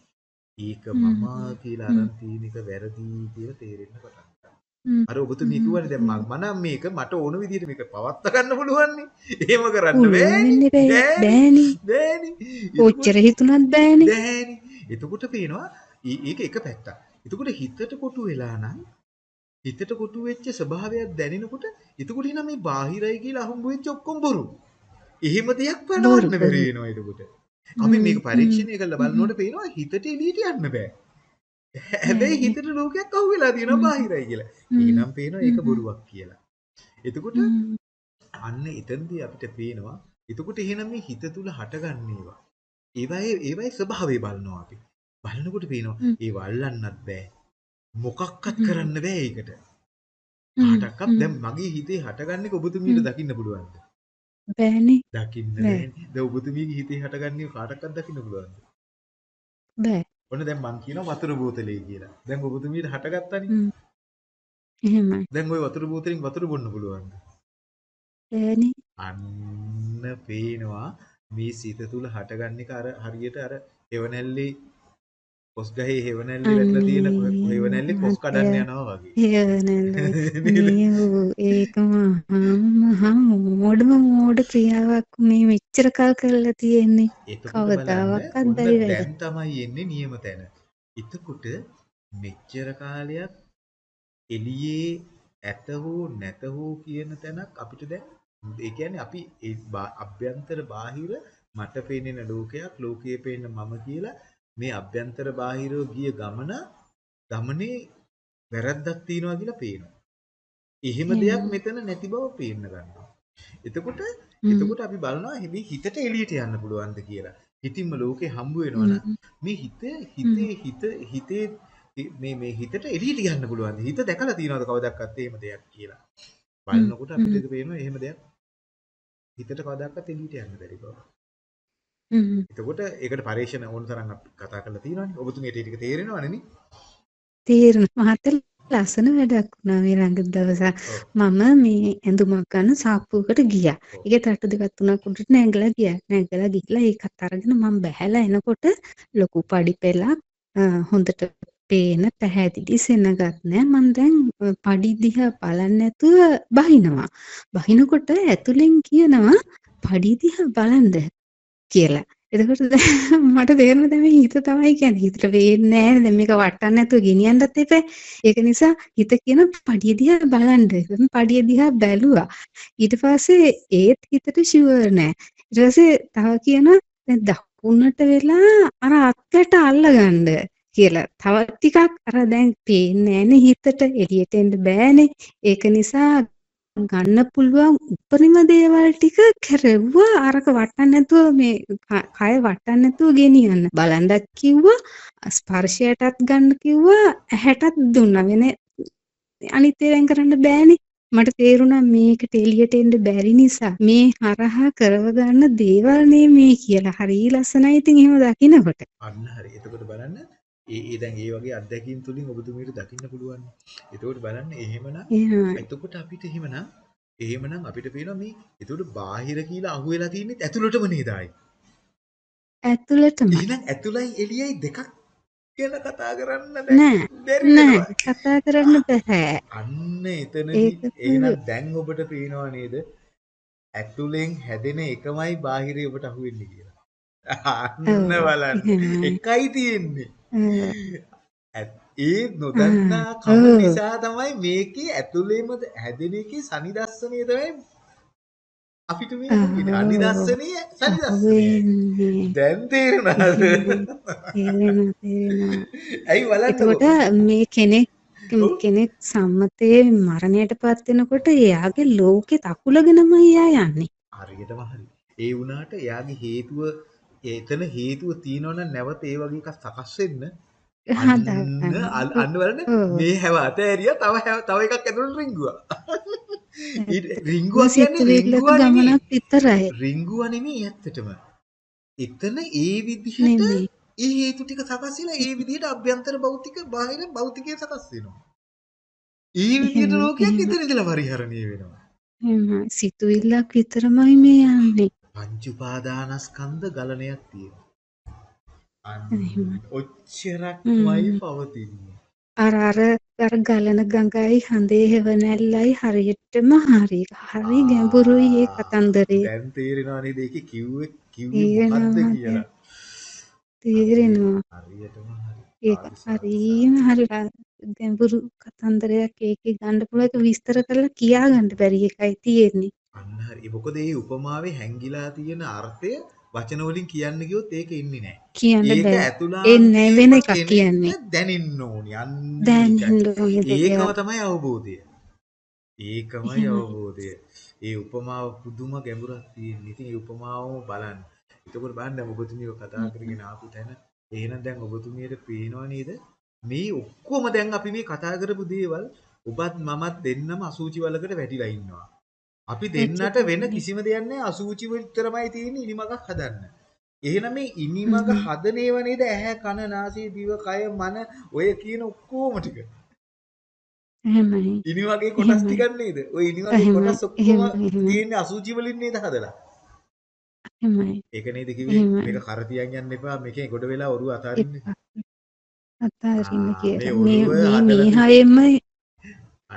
ඒක මම කියලා අරන් තියෙන එක වැරදි කියලා තේරෙන්න පටන් අර ඔබතුමී කිව්වනේ දැන් මම නම් මේක මට ඕන විදිහට මේක පවත්වා ගන්න පුළුවන් නේ. එහෙම කරන්න බෑනේ. බෑනේ. බෑනේ. ඔච්චර හිතුණත් බෑනේ. බෑනේ. එතකොට පේනවා ඒක එක පැත්තක්. එතකොට හිතට කොටු වෙලා නම් හිතට කොටු වෙච්ච ස්වභාවයක් දැනෙනකොට එතකොට එන මේ බාහිරයි කියලා අහුම්බ වෙච්ච ඔක්කොම බොරු. එහෙම දෙයක් පනවන්න බැරි වෙනවා එතකොට. අපි මේක පරීක්ෂණය කරලා බලනකොට පේනවා හිතට එළියට යන්න බෑ. හැබැයි හිතට ලෝකයක් අහු වෙලා තියෙනවා බාහිරයි කියලා. ඊනම් පේනවා ඒක බොරුවක් කියලා. එතකොට අන්න එතනදී අපිට පේනවා එතකොට එහෙනම් මේ හිත තුල හටගන්නේවා. ඒවායේ ඒවායේ ස්වභාවය බලනවා අපි. බලනකොට පේනවා ඒව අල්ලන්නත් බෑ. මොකක්වත් කරන්න බෑ ඒකට. කාටවත් දැන් මගේ හිතේ හටගන්නේ ඔබතුමීට දකින්න පුළුවන්ද? බෑනේ. දකින්න බෑනේ. දැන් ඔබතුමීගේ හිතේ හටගන්නේ කාටවත් දකින්න පුළුවන්ද? බෑ. ඔන්න දැන් මං කියනවා වතුර බෝතලේ කියලා. දැන් ඔබතුමීට හටගත්තනේ. එහෙමයි. දැන් ওই වතුර බෝතලෙන් වතුර බොන්න පුළුවන්ද? බෑනේ. අන්න පේනවා මේ සිත තුල හටගන්න එක අර හරියට අර හෙවණැල්ලේ කොස් ගහේ හෙවණැල්ලේ වැටලා තියෙන හෙවණැල්ලේ කොස් කඩන්න යනවා වගේ. හෙවණැල්ල. ඒක මහා මෝඩම මෝඩ ක්‍රියාවක් මේ මෙච්චර කල් කරලා තියෙන්නේ. කවදාවත් බැරි වැඩ. දැන් තමයි එන්නේ නියම තැන. එතකොට මෙච්චර කාලයක් එළියේ ඇත හෝ නැත හෝ කියන තැනක් අපිට දැන් ඒ කියන්නේ අපි අභ්‍යන්තර බාහිර මට පේනෙන ලෝකයක් ලෝකයේ පේන මම කියලා මේ අභ්‍යන්තර බාහිරව ගිය ගමන ගමනේ වැරද්දක් තියෙනවා කියලා පේනවා. එහෙම දෙයක් මෙතන නැති බව පේන්න ගන්නවා. එතකොට එතකොට අපි බලනවා මේ හිතට එළියට යන්න පුළුවන්ද කියලා. හිතින්ම ලෝකේ හම්බ වෙනවනම් මේ හිත හිතේ හිත හිතේ මේ මේ හිතට එළියට යන්න පුළුවන්ද? හිත දැකලා තියෙනවද කවදාවත් එහෙම දෙයක් කියලා. බලනකොට අපිට පේනවා එහෙම දෙයක් හිතට කවදාවත් එළියට යන්න බැරි බව. එතකොට ඒකට පරීක්ෂණ ඕන තරම් කතා කරලා තියෙනවානේ. ඔබතුමියට ඒ ටික තේරෙනවනේ නේ? තේරෙනවා. මහත්තයා ලස්සන වැඩක් වුණා මේ ළඟ දවසක්. මම මේ ඇඳුමක් ගන්න සාප්පුවකට ගියා. ඒකේ තට්ටු දෙකක් තුනක් උඩට නැගලා ගියා. නැගලා ගිහලා ඒකත් අරගෙන මම බැහැලා එනකොට ලොකු පඩි පෙළක් හොඳට පේන පැහැදිලි සෙනගක් නෑ මම දැන් පඩි දිහා බලන්නේ නැතුව බහිනවා. බහිනකොට ඇතුලෙන් කියනවා පඩි දිහා බලන්න කියලා. එතකොට දැන් මට තේරෙනවා දැන් මේ හිත තමයි කියන්නේ. හිතට පේන්නේ නැහැ දැන් මේක වටන්න නැතුව ගෙනියන්නත් එපා. ඒක නිසා හිත කියන පඩිය දිහා බලන්න. මම පඩිය දිහා බැලුවා. ඊට පස්සේ ඒත් හිතට ෂුවර් නෑ. ඊට පස්සේ තව කියනවා දැන් දකුණට වෙලා අර අත්යට අල්ලගන්න කියලා. තව ටිකක් අර දැන් පේන්නේ නැහනේ හිතට එළියට එන්න බෑනේ. ඒක නිසා ගන්න පුළුවන් උපරිම දේවල් ටික කෙරෙව්වා අරක වටන්න නැතුව මේ කය වටන්න නැතුව ගෙනියන්න. බලන්නත් කිව්වා ස්පර්ශයටත් ගන්න කිව්වා ඇහැටත් දුන්නා. වෙන අනිත් ඒවායින් කරන්න බෑනේ. මට තේරුණා මේකට එළියට එන්න බැරි නිසා මේ හරහා කරව ගන්න දේවල් මේ කියලා. හරි ලස්සනයි ඉතින් එහෙම දකිනකොට. අන්න හරි. එතකොට බලන්න ඒ ඒ දැන් ඒ වගේ අත්දැකීම් තුලින් ඔබතුමීට දකින්න පුළුවන්. එතකොට බලන්න එහෙමනම් එතකොට අපිට එහෙමනම් එහෙමනම් අපිට පේනවා මේ එතකොට බාහිර කියලා අහුවෙලා තින්නේ ඇතුළටම නේද ආයි. ඇතුළටම. එහෙනම් ඇතුළයි එළියයි දෙකක් ගැන කතා කරන්න නෑ. නෑ කතා කරන්න බෑ. අන්න එතනදී එහෙනම් දැන් ඔබට පේනවා නේද? ඇතුලෙන් හැදෙන එකමයි බාහිරේ ඔබට අහුවෙන්නේ කියලා. අන්න බලන්න. එකයි තියෙන්නේ. ඒ නොදන්නා කම නිසා තමයි මේකේ ඇතුළේම හැදෙන එකේ සනිදස්සනය තමයි අපිට මේ. අනිදස්සනය සනිදස්සනය. දැන් තේරුණාද? තේරෙනවා තේරෙනවා. ඇයි බලන්න. එතකොට මේ කෙනෙක් කෙනෙක් සම්මතයේ මරණයටපත් වෙනකොට එයාගේ ලෝකෙ තකුලගෙනම එයා යන්නේ. හරියටම හරි. ඒ වුණාට එයාගේ හේතුව එතන හේතුව තියෙනවනම් නැවත ඒ වගේ එකක් සකස් වෙන්න අන්න අන්න බලන්න මේ හැව අතෑරියා තව තව එකක් ඇතුළට රිංගුවා. රිංගුවා කියන්නේ රිංගුවා ගමනක් විතරයි. රිංගුවා නෙමෙයි ඇත්තටම. එතන ඒ විදිහට ඒ හේතු ටික සකස් වෙලා ඒ විදිහට අභ්‍යන්තර භෞතික බාහිර භෞතිකය සකස් වෙනවා. ඒ විදිහට ලෝකයක් ඉඳලා පරිහරණය වෙනවා. සිතුවිල්ලක් විතරමයි මේ යන්නේ. පංච උපාදානස්කන්ධ ගලණයක් තියෙනවා. ඔච්චරක්මයි පවතින්නේ. අර අර අර ගලන ගඟයි හඳේ හෙවණැල්ලයි හරියටම හරි. හරි ගැඹුරුයි ඒ කතන්දරේ. දැන් තේරෙනවා නේද ඒකේ කිව්වේ කිව්වේ මොකද්ද කියලා. තේරෙනවා. හරියටම හරි. ඒක හරිම හරි ගැඹුරු කතන්දරයක් ඒකේ ගන්න පුළුවන් ඒක විස්තර කරලා කියා ගන්න බැරි එකයි තියෙන්නේ. අන්න හරි. මොකද මේ උපමාවේ හැංගිලා තියෙන අර්ථය වචන වලින් කියන්න ගියොත් ඒක එන්නේ නැහැ. කියන්න ඒක බෑ. එන්නේ වෙන එකක් කියන්නේ. දැනෙන්න ඕනි. අන්න ඒකම තමයි අවබෝධය. ඒකමයි අවබෝධය. ඒ උපමාව පුදුම ගැඹුරක් තියෙන. ඉතින් ඒ උපමාවම බලන්න. එතකොට බලන්න ඔබතුමිය කතා කරගෙන ආපු තැන එහෙනම් දැන් ඔබතුමියට පේනව නේද? මේ ඔක්කොම දැන් අපි මේ කතා කරපු දේවල් ඔබත් මමත් දෙන්නම අසූචි වලකට වැටිලා ඉන්නවා. අපි දෙන්නට වෙන කිසිම දෙයක් නැහැ අසූචි විතරමයි තියෙන්නේ ඉනිමගක් හදන්න. එහෙනම් මේ ඉනිමග හදන ඒවා නේද ඇහැ කන නාසය දිව කය මන ඔය කියන ඔක්කොම ටික. එහෙමයි. ඉනිමගේ කොටස් ටිකක් නේද? ඔය ඉනිමගේ කොටස් ඔක්කොම තියෙන්නේ අසූචි වලින් නේද හදලා? එහෙමයි. ඒක නේද කිව්වේ මේක කර තියන් යන්න එපා මේකෙන් ගොඩ වෙලා ඔරුව අතාරින්න. අතාරින්න කියලා. මේ මේ හයෙම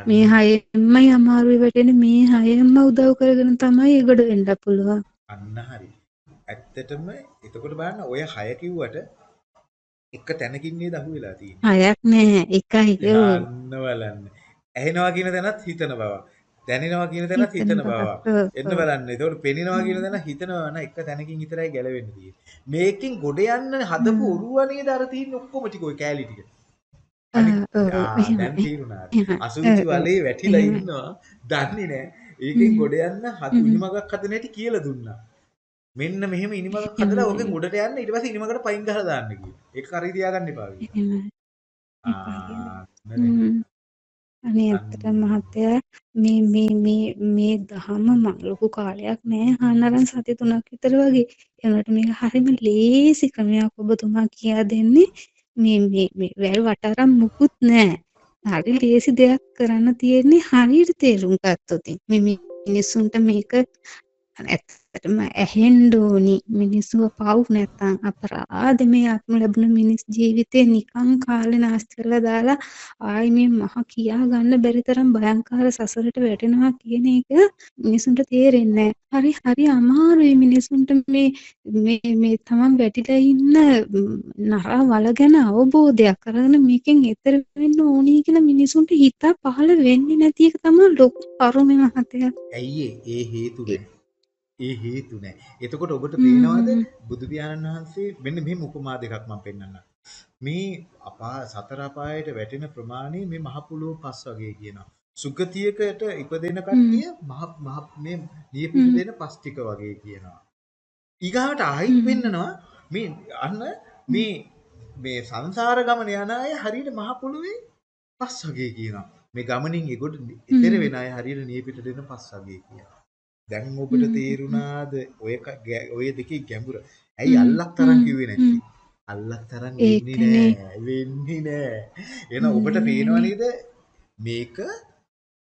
මේ හයෙන්මයි අමාරුවේ වැටෙන්නේ මේ හයෙන්ම උදව් කරගෙන තමයි ඒගොඩ වෙන්න පුළුවන්. අන්න හරි. ඇත්තටම එතකොට බලන්න ඔය හය කිව්වට එක තැනකින් නේද අහුවෙලා තියෙන්නේ. හයක් නෑ එකයි අන්න බලන්න. ඇහෙනවා කියන තැනත් හිතන බව. දැනෙනවා කියන තැනත් හිතන බව. එන්න බලන්න. එතකොට පෙනෙනවා කියන තැන හිතනවා නම් එක තැනකින් විතරයි ගැලවෙන්න තියෙන්නේ. මේකෙන් ගොඩ යන්න හදපු ඔරුව නේද අර තියෙන ඔක්කොම ටික ඔය කෑලි ටික. අසුචි වලේ වැටිලා ඉන්නවා. දන්නේ නැහැ. ඒකෙන් ගොඩ යන්න හදු ඉනිමගක් හදන හැටි කියලා දුන්නා. මෙන්න මෙහෙම ඉනිමගක් හදලා ඕකෙන් උඩට යන්න ඊට පස්සේ ඉනිමකට පයින් ගහලා දාන්න කියලා. ඒක කරේ තියාගන්න එපා අනේ ඇත්තටම මහත්තයා මේ මේ මේ මේ දහම ලොකු කාලයක් නෑ හානරන් සති තුනක් විතර වගේ. ඒනට මේක හරිම ලේසි ක්‍රමයක් ඔබතුමා කියා දෙන්නේ. මේ මේ මේ වැල් වටාරම් මුකුත් නෑ. හරි ලේසි දෙයක් කරන්න තියෙන්නේ හරියට තේරුම් ගත්තොතින්. මේ මිනිස්සුන්ට මේක ඇත්තටම ඇහෙන්න ඕනි මිනිස්සුව පව් නැත්තම් අපරාධ මේ ආත්ම ලැබුණ මිනිස් ජීවිතේ නිකන් කාලේ නාස්ති කරලා දාලා ආයි මේ මහ කියා ගන්න බැරි තරම් භයංකාර සසරට වැටෙනවා කියන එක මිනිසුන්ට තේරෙන්නේ හරි හරි අමාරුයි මිනිසුන්ට මේ මේ මේ තමන් වැටිලා ඉන්න නරා වල ගැන අවබෝධයක් කරගෙන මේකෙන් එතර වෙන්න ඕනි කියලා මිනිසුන්ට හිතා පහළ වෙන්නේ නැති එක තමයි ලොකු කරුමේ මහත්තයා. ඇයි ඒ හේතුව? ඒ හේතු නෑ. එතකොට ඔබට පේනවද බුදු පියාණන් වහන්සේ මෙන්න මෙහෙම උපමා දෙකක් මම පෙන්නන්නම්. මේ අපා සතර අපායට වැටෙන ප්‍රමාණය මේ මහ පොළොව පස් වගේ කියනවා. සුගතියකට ඉපදෙන කට්ටිය මහ මහ මේ නියපිට දෙන පස් ටික වගේ කියනවා. ඊගාවට ආයිත් පෙන්නනවා මේ අන්න මේ මේ සංසාර ගමන යන අය හරියට මහ පොළොවේ පස් වගේ කියනවා. මේ ගමනින් ඒකට ඉතර වෙන අය හරියට නියපිට දෙන පස් වගේ කියනවා. දැන් ඔබට තේරුණාද ඔය ඔය දෙකේ ගැඹුර? ඇයි අල්ලක් තරම් කිව්වේ නැත්තේ? අල්ලක් තරම් වෙන්නේ නෑ. වෙන්නේ නෑ. එහෙනම් ඔබට පේනව නේද? මේක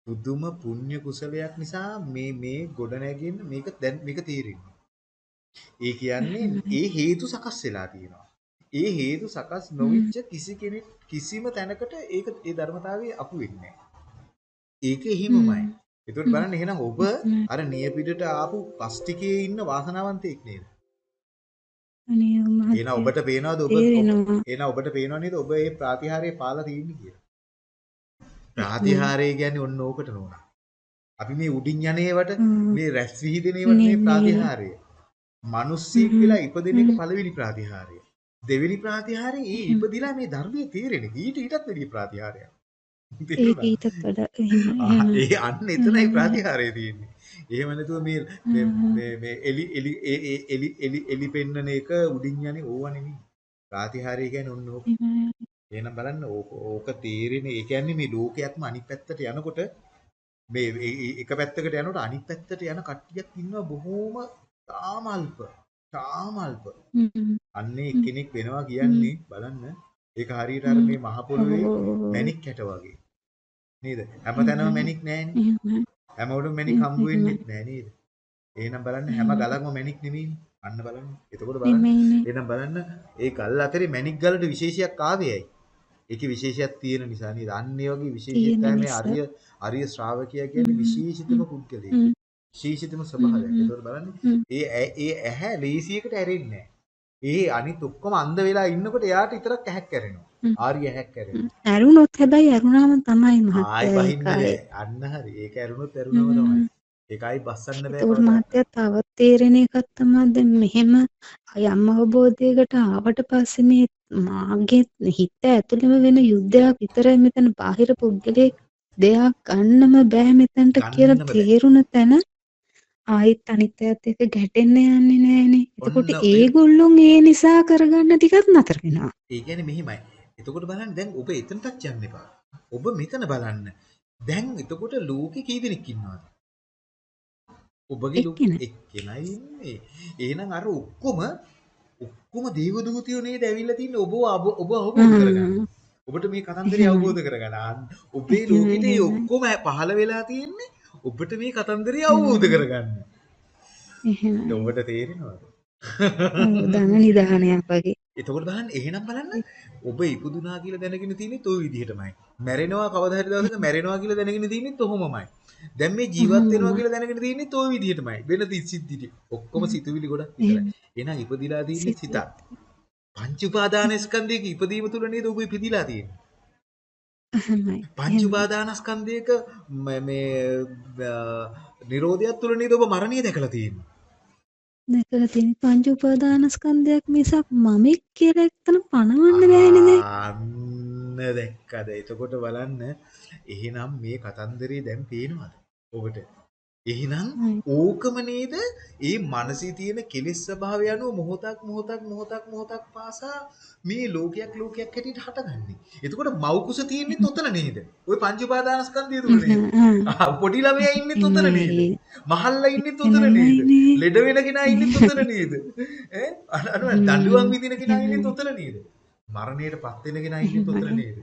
පුදුම පුණ්‍ය කුසලයක් නිසා මේ මේ ගොඩ නැගින්න මේක දැන් මේක තේරෙන්නේ. ඒ කියන්නේ ඒ හේතු සකස් වෙලා තියෙනවා. ඒ හේතු සකස් නොවිච්ච කිසි කෙනෙක් කිසිම තැනකට ඒක ඒ ධර්මතාවයේ අපු වෙන්නේ නැහැ. ඒක එහෙමමයි. එතකොට බලන්න එහෙනම් ඔබ අර නියපිටට ආපු ප්ලාස්ටිකයේ ඉන්න වාසනාවන්තයෙක් නේද? අනේ මහත්තයා. එහෙනම් ඔබට පේනවද ඔබ එහෙනම් ඔබට පේනව නේද ඔබ මේ ප්‍රාතිහාරය පාලා තියෙන්නේ කියලා? ප්‍රාතිහාරය කියන්නේ ඔන්න ඕකට නෝනා. අපි මේ උඩින් යන්නේවට මේ රැස් විහිදෙනේවට මේ ප්‍රාතිහාරය. මිනිස්සෙක් වෙලා ඉපදෙන එක පළවෙනි ප්‍රාතිහාරය. දෙවෙනි ප්‍රාතිහාරය ඒ ඉපදිලා මේ ධර්මයේ තේරෙන. ඊට ඊටත් වැඩි ප්‍රාතිහාරයක්. ඊටත් වඩා ඒ අන්න එතනයි ප්‍රතිහාරය තියෙන්නේ. එහෙම නැතුව මේ මේ මේ එලි එලි එලි එලි එලි පෙන්නන එක උඩින් යන්නේ ඕවා නෙමෙයි. ප්‍රතිහාරය කියන්නේ ඔන්න ඕක. එහෙනම් බලන්න ඕක තේරෙන්නේ ඒ කියන්නේ මේ ලෝකයක්ම අනිත් පැත්තට යනකොට මේ එක පැත්තකට යනකොට අනිත් පැත්තට යන කට්ටියක් ඉන්නවා බොහෝම තාම අල්ප. තාම අල්ප. අන්නේ කෙනෙක් වෙනවා කියන්නේ බලන්න ඒක හරියට අර මේ මහ පොළොවේ මැණික් කැට වගේ. නේද? හැමතැනම මැණික් නැහැනේ. හැමෝටම මැණික් හම්බ වෙන්නේ නැහැ නේද? එහෙනම් බලන්න හැම ගලක්ම මැණික් නෙමෙයිනේ. අන්න බලන්න. එතකොට බලන්න. එහෙනම් බලන්න ඒ ගල් අතරේ මැණික් ගලට විශේෂයක් ආවේ ඇයි? ඒකේ විශේෂයක් තියෙන නිසා නේද? අන්න ඒ වගේ විශේෂයක් තමයි මේ අරිය අරිය ශ්‍රාවකයා කියන්නේ විශේෂිතම පුද්ගලයෙක්. විශේෂිතම ස්වභාවයක්. එතකොට බලන්න. ඒ ඒ ඇහැ ලේසියකට ඇරෙන්නේ නැහැ. ඒ අනිත් ඔක්කොම අන්ධ වෙලා ඉන්නකොට එයාට විතරක් ඇහැක් කැරෙනවා. ආර්ය ඇහැක් කැරෙනවා. ඇරුණොත් හැබැයි ඇරුණාම තමයි මහත්තයා. ආයි බහින්නේ අන්න හරි. ඒක ඇරුණොත් ඇරුණම තමයි. ඒකයි බස්සන්න බෑ. ඒක මහත්තයා තවත් තේරෙන එකක් තමයි දැන් මෙහෙම යම් අවබෝධයකට ආවට පස්සේ මේ මාගේ හිත ඇතුළෙම වෙන යුද්ධයක් විතරයි මෙතන බාහිර පුද්ගලයෙක් දෙයක් ගන්නම බෑ මෙතනට කියලා තේරුණ තැන ආයිත් අනිත් අයත් එක්ක ගැටෙන්න යන්නේ නෑනේ. එතකොට ඒගොල්ලොන් ඒ නිසා කරගන්න ටිකත් නතර වෙනවා. ඒ කියන්නේ මෙහිමයි. එතකොට බලන්න දැන් ඔබ එතනටත් යන්න එපා. ඔබ මෙතන බලන්න. දැන් එතකොට ලෝකේ කී දෙනෙක් ඉන්නවද? ඔබගේ ලෝකෙ එක්කෙනයි ඉන්නේ. එහෙනම් අර ඔක්කොම ඔක්කොම දේව දූතයෝ නේද ඇවිල්ලා තින්නේ ඔබ ඔබ අවබෝධ කරගන්න. ඔබට මේ කතන්දරය අවබෝධ කරගන්න. ඔබේ ලෝකෙට ඔක්කොම පහළ වෙලා තියෙන්නේ ඔබට මේ කතන්දරය අවබෝධ කරගන්න. එහෙනම් ඔබට තේරෙනවද? ධන නිදානයක් වගේ. එතකොට බලන්න එහෙනම් බලන්න ඔබ ඉපදුනා කියලා දැනගෙන තියෙන්නේ ওই විදිහටමයි. මැරෙනවා කවදා හරි දවසක මැරෙනවා කියලා දැනගෙන තියෙන්නේ ඔහොමමයි. දැන් මේ ජීවත් වෙනවා කියලා දැනගෙන තියෙන්නේ ওই විදිහටමයි. වෙන තිස්සිද්ධිටි. ඔක්කොම සිතුවිලි ගොඩක් විතරයි. එහෙනම් ඉපදිලා තියෙන්නේ සිත. පංච උපාදානස්කන්ධයක ඉපදීම තුල නේද ඔබ ඉපදිලා තියෙන්නේ. පංච උපාදානස්කන්ධයක මේ නිරෝධයත් තුල නේද ඔබ මරණය දැකලා තියෙන්නේ. දැකලා තියෙන පංච උපාදානස්කන්ධයක් මිසක් මමෙක් කියලා එක්තන පණවන්න බෑනේ දැන්. අන්න දැක්කද? එතකොට බලන්න එහෙනම් මේ කතන්දරේ දැන් පේනවද? ඔබට එහෙනම් ඕකම නේද ඒ මනසේ තියෙන කෙලෙස් ස්වභාවය අනුව මොහොතක් මොහොතක් මොහොතක් මොහොතක් පාසා මේ ලෝකයක් ලෝකයක් හැටියට හටගන්නේ. එතකොට මව් කුස තියෙන්නේ තොතන නේද? ওই පංච උපාදානස්කන්ධය තුල නේද? පොඩි ළමයා ඉන්නේ තොතන නේද? මහල්ලා ඉන්නේ තොතන නේද? ලෙඩ වෙන කෙනා ඉන්නේ තොතන නේද? ඈ අර දඬුවම් විඳින කෙනා ඉන්නේ තොතන නේද? මරණයට පත් වෙන කෙනා ඉන්නේ තොතන නේද?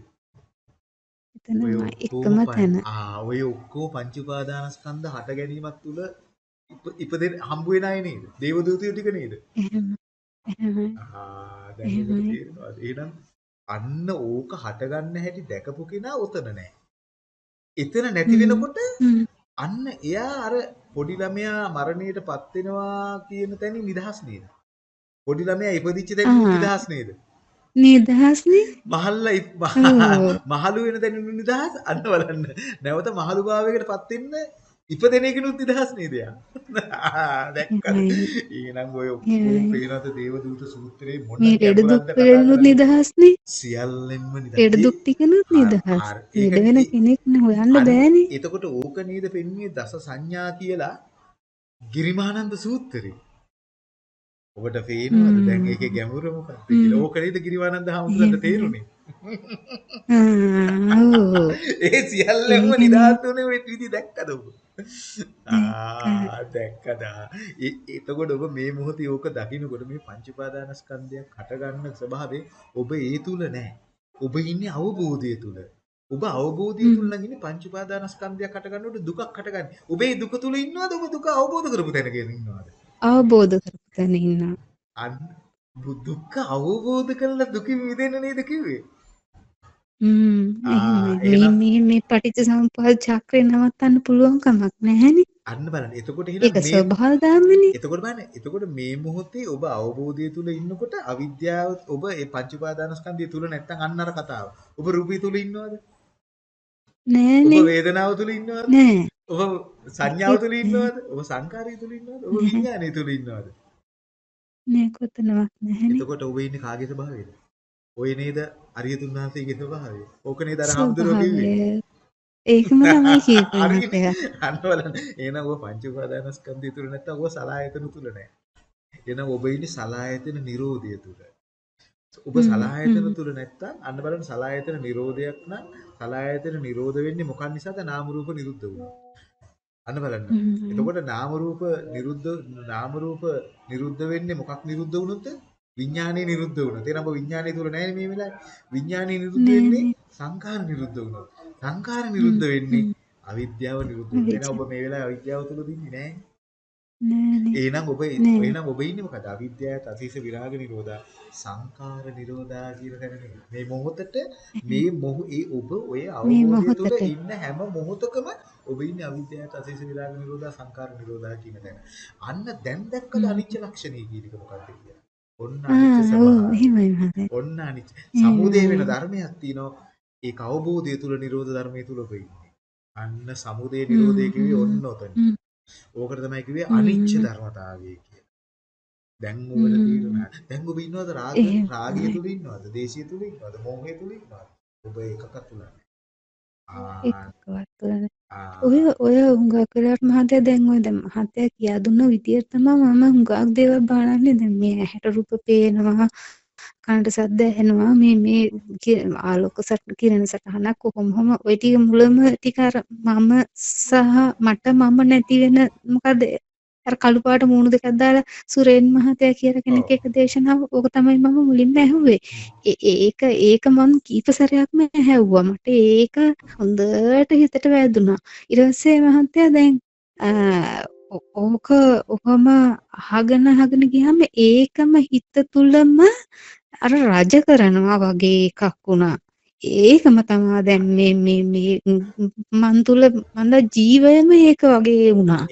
එතනම එකම තැන. ආ ඔය ඔක්කොම පංච උපාදානස්කන්ධ හට ගැනීමක් තුල ඉප- ඉපදෙන හම්බ වෙන අය නේද? දේවදූතයෝ ටික නේද? එහෙම එහෙමයි ආ දැන් අන්න ඕක හටගන්න හැටි දැකපු කෙනා ඔතන නැහැ. එතන නැති වෙනකොට අන්න එයා අර පොඩි ළමයා මරණයටපත් වෙනවා කියන තැනින් නිදහස් නේද? පොඩි ළමයා ඉපදිච්ච තැනින් නිදහස් නේද? නිදහස්නේ මහල්ලා මහලු වෙන තැනින් නිදහස් අන්න බලන්න. නැවත මහලු භාවයකටපත් වෙන්න ඉපදෙන එකනොත් නිදහස් නේද යා? දැක්කද? එහෙනම් ඔය එහෙමයි පේනවද දේවදූත සූත්‍රයේ මොන ලෙඩ දුක් කරන්නේ? නිදහස්නේ සියල්ලෙන්ම නිදහස්. ලෙඩ දුක් ටිකනුත් නිදහස් ලෙඩ වෙන කෙනෙක් නේ හොයන්න බෑනේ එතකොට ඕක නේද පෙන්වන්නේ දස සංඥා කියලා ගිරිමානන්ද සූත්‍රේ. ඔබට පේනවද දැන් ඒකේ ගැඹුර මොකක්ද කියලා? ඕක නේද ගිරිමානන්ද හාමුදුරන්ට තේරුනේ. ඒ සියල්ලම නිදහස් වුණේ ඔය විදි දැක්කද ඔබ? ආ දැක්කද? එතකොට ඔබ මේ මොහොතේ ඕක දකින්නකොට මේ පංච උපාදානස්කන්ධයක් හටගන්න ස්වභාවය ඔබ ඒ තුල නැහැ. ඔබ ඉන්නේ අවබෝධය තුල. ඔබ අවබෝධය තුල නම් ඉන්නේ පංච උපාදානස්කන්ධයක් හටගන්නකොට දුකක් හටගන්නේ. ඔබ දුක තුල ඉන්නවද? ඔබ දුක අවබෝධ කරපු තැනක ඉන්නවද? අවබෝධ කරපු තැන ඉන්නවා අන්න බු- දුක අවබෝධ කරලා දුකින් මිදෙන්න නේද කිව්වේ? හ්ම් මේ මේ පටිච්ච සමුප්පාද චක්‍රේ නවත්තන්න පුළුවන් කමක් නැහැනේ අන්න බලන්න. එතකොට එහෙනම් ඒක මේ ස්වභාව ධර්මනේ එතකොට බලන්න එතකොට මේ මොහොතේ ඔබ අවබෝධය තුල ඉන්නකොට අවිද්‍යාව ඔබ ඒ පංච උපාදානස්කන්ධය තුල නැත්තම් අන්න අර කතාව. ඔබ රූපය තුල ඉන්නවද? ඔබ නෑනේ වේදනාව තුල ඉන්නවද? නෑ ඔබ සංඥාව නෑ ඉන්නවද? ඔබ සංකාරය තුල ඉන්නවද? ඔබ නැහැ විඥානය තුල ඉන්නවද? නෑ කොතනවත් නැහැනේ එතකොට ඔබ ඉන්නේ කාගේ ස්වභාවයද? ඔය නේද අරියතුන් වහන්සේගේ ස්වභාවය. ඕක නේද අර හම්දුරෝ කිව්වේ? ඒකම තමයි. මහත්තයා අන්න බලන්න. එහෙනම් ඔබ පංච උපාදානස්කන්ධය තුල නැත්තම් ඔබ සලායතන තුල නැහැ. එහෙනම් ඔබ ඉන්නේ සලායතන නිරෝධය තුල. ඔබ සලායතන තුල නැත්තම් අන්න බලන්න සලායතන නිරෝධයක් නම් සලායතන නිරෝධ වෙන්නේ මොකක් නිසාද? නාම රූප නිරුද්ධ වුණා. අන්න බලන්න. එතකොට නාම රූප නිරුද්ධ නාම රූප නිරුද්ධ වෙන්නේ මොකක් නිරුද්ධ වුණොත්? විඥානේ නිරුද්ධ වුණා. තේරෙනවද? විඥානේ තුල නැහැ මේ වෙලාවේ. විඥානේ නිරුද්ධ වෙන්නේ නෑනේ සංඛාර නිරුද්ධ වුණොත්. සංඛාර නිරුද්ධ වෙන්නේ අවිද්‍යාව නිරුද්ධ වුණොත්. එහෙනම් ඔබ මේ වෙලාවේ අවිද්‍යාව තුල දින්නේ නැහැ. එහෙනම් ඔබ එහෙනම් ඔබ ඉන්නේ මොකද? අවිද්‍යාව, තසීස විරාග නිරෝධා, සංඛාර නිරෝධා තැන නෙමෙයි. මේ මොහොතට මේ මොහො ඒ ඔබ ඔය අවබෝධය මොහොතට ඉන්න හැම මොහොතකම ඔබ ඉන්නේ අවිද්‍යාව, තසීස විරාග නිරෝධා, සංඛාර නිරෝධා කියන තැන. අන්න දැන් දැක්කද අනිච්ච ලක්ෂණය කියන එක මොකක්ද කියලා? ඔන්න අනිච්ච මහත්තයා ඔන්න අනිච්ච. සමුදේ වෙන ධර්මයක් තියෙනවා. ඒක අවබෝධය තුළ නිරෝධ ධර්මයේ තුල ඔබ ඉන්නේ. අන්න සමුදේ නිරෝධය කිව්වේ ඔන්න ඔතන. ඕකට තමයි කිව්වේ අනිච්ච ධර්මතාවය කියලා. දැන් හ්ම් තේරුණා. දැන් ඔබ ඉන්නවද රාග රාගය එහෙමයි තුල ඉන්නවද? දේශය තුල ඉන්නවද? මෝහය තුල ඉන්නවද? ඔබ එකක තුල නැහැ. ආ එකකවත් තුළ ආ ඔය ඔය හුඟක් වෙලාවට මහත්තයා දැන් ඔය දැන් මහත්තයා කියා දුන්න විදියට තමයි මම හුඟක් දේවල් බලන්නේ. දැන් මේ ඇහැට රූප පේනවා කනට සද්ද ඇහෙනවා. මේ මේ කි- ආලෝක සට කිරණ සටහනක් කොහොම හොම ඔය ටික මුලම ටික අර මම සහ මට මම නැති වෙන මොකද අර කළු පාට මූණු දෙකක් දාලා සුරේන් මහත්තයා කියලා කෙනෙක්. එක දේශනාව ඕක තමයි මම මුලින්ම ඇහුවේ. ඒක ඒක මම කීප සැරයක්ම ඇහැව්වා මට ඒක හොඳට හිතට වැදුනා. ඊට පස්සේ මහත්තයා දැන් ඕක ඔහම අහගෙන අහගෙන ගියාම ඒකම හිත තුලම අර රජ කරනවා වගේ එකක් වුණා ඒකම තමා දැන් මේ මේ මේ මන් තුල මන්ද ජීවයම ඒක වගේ වුණා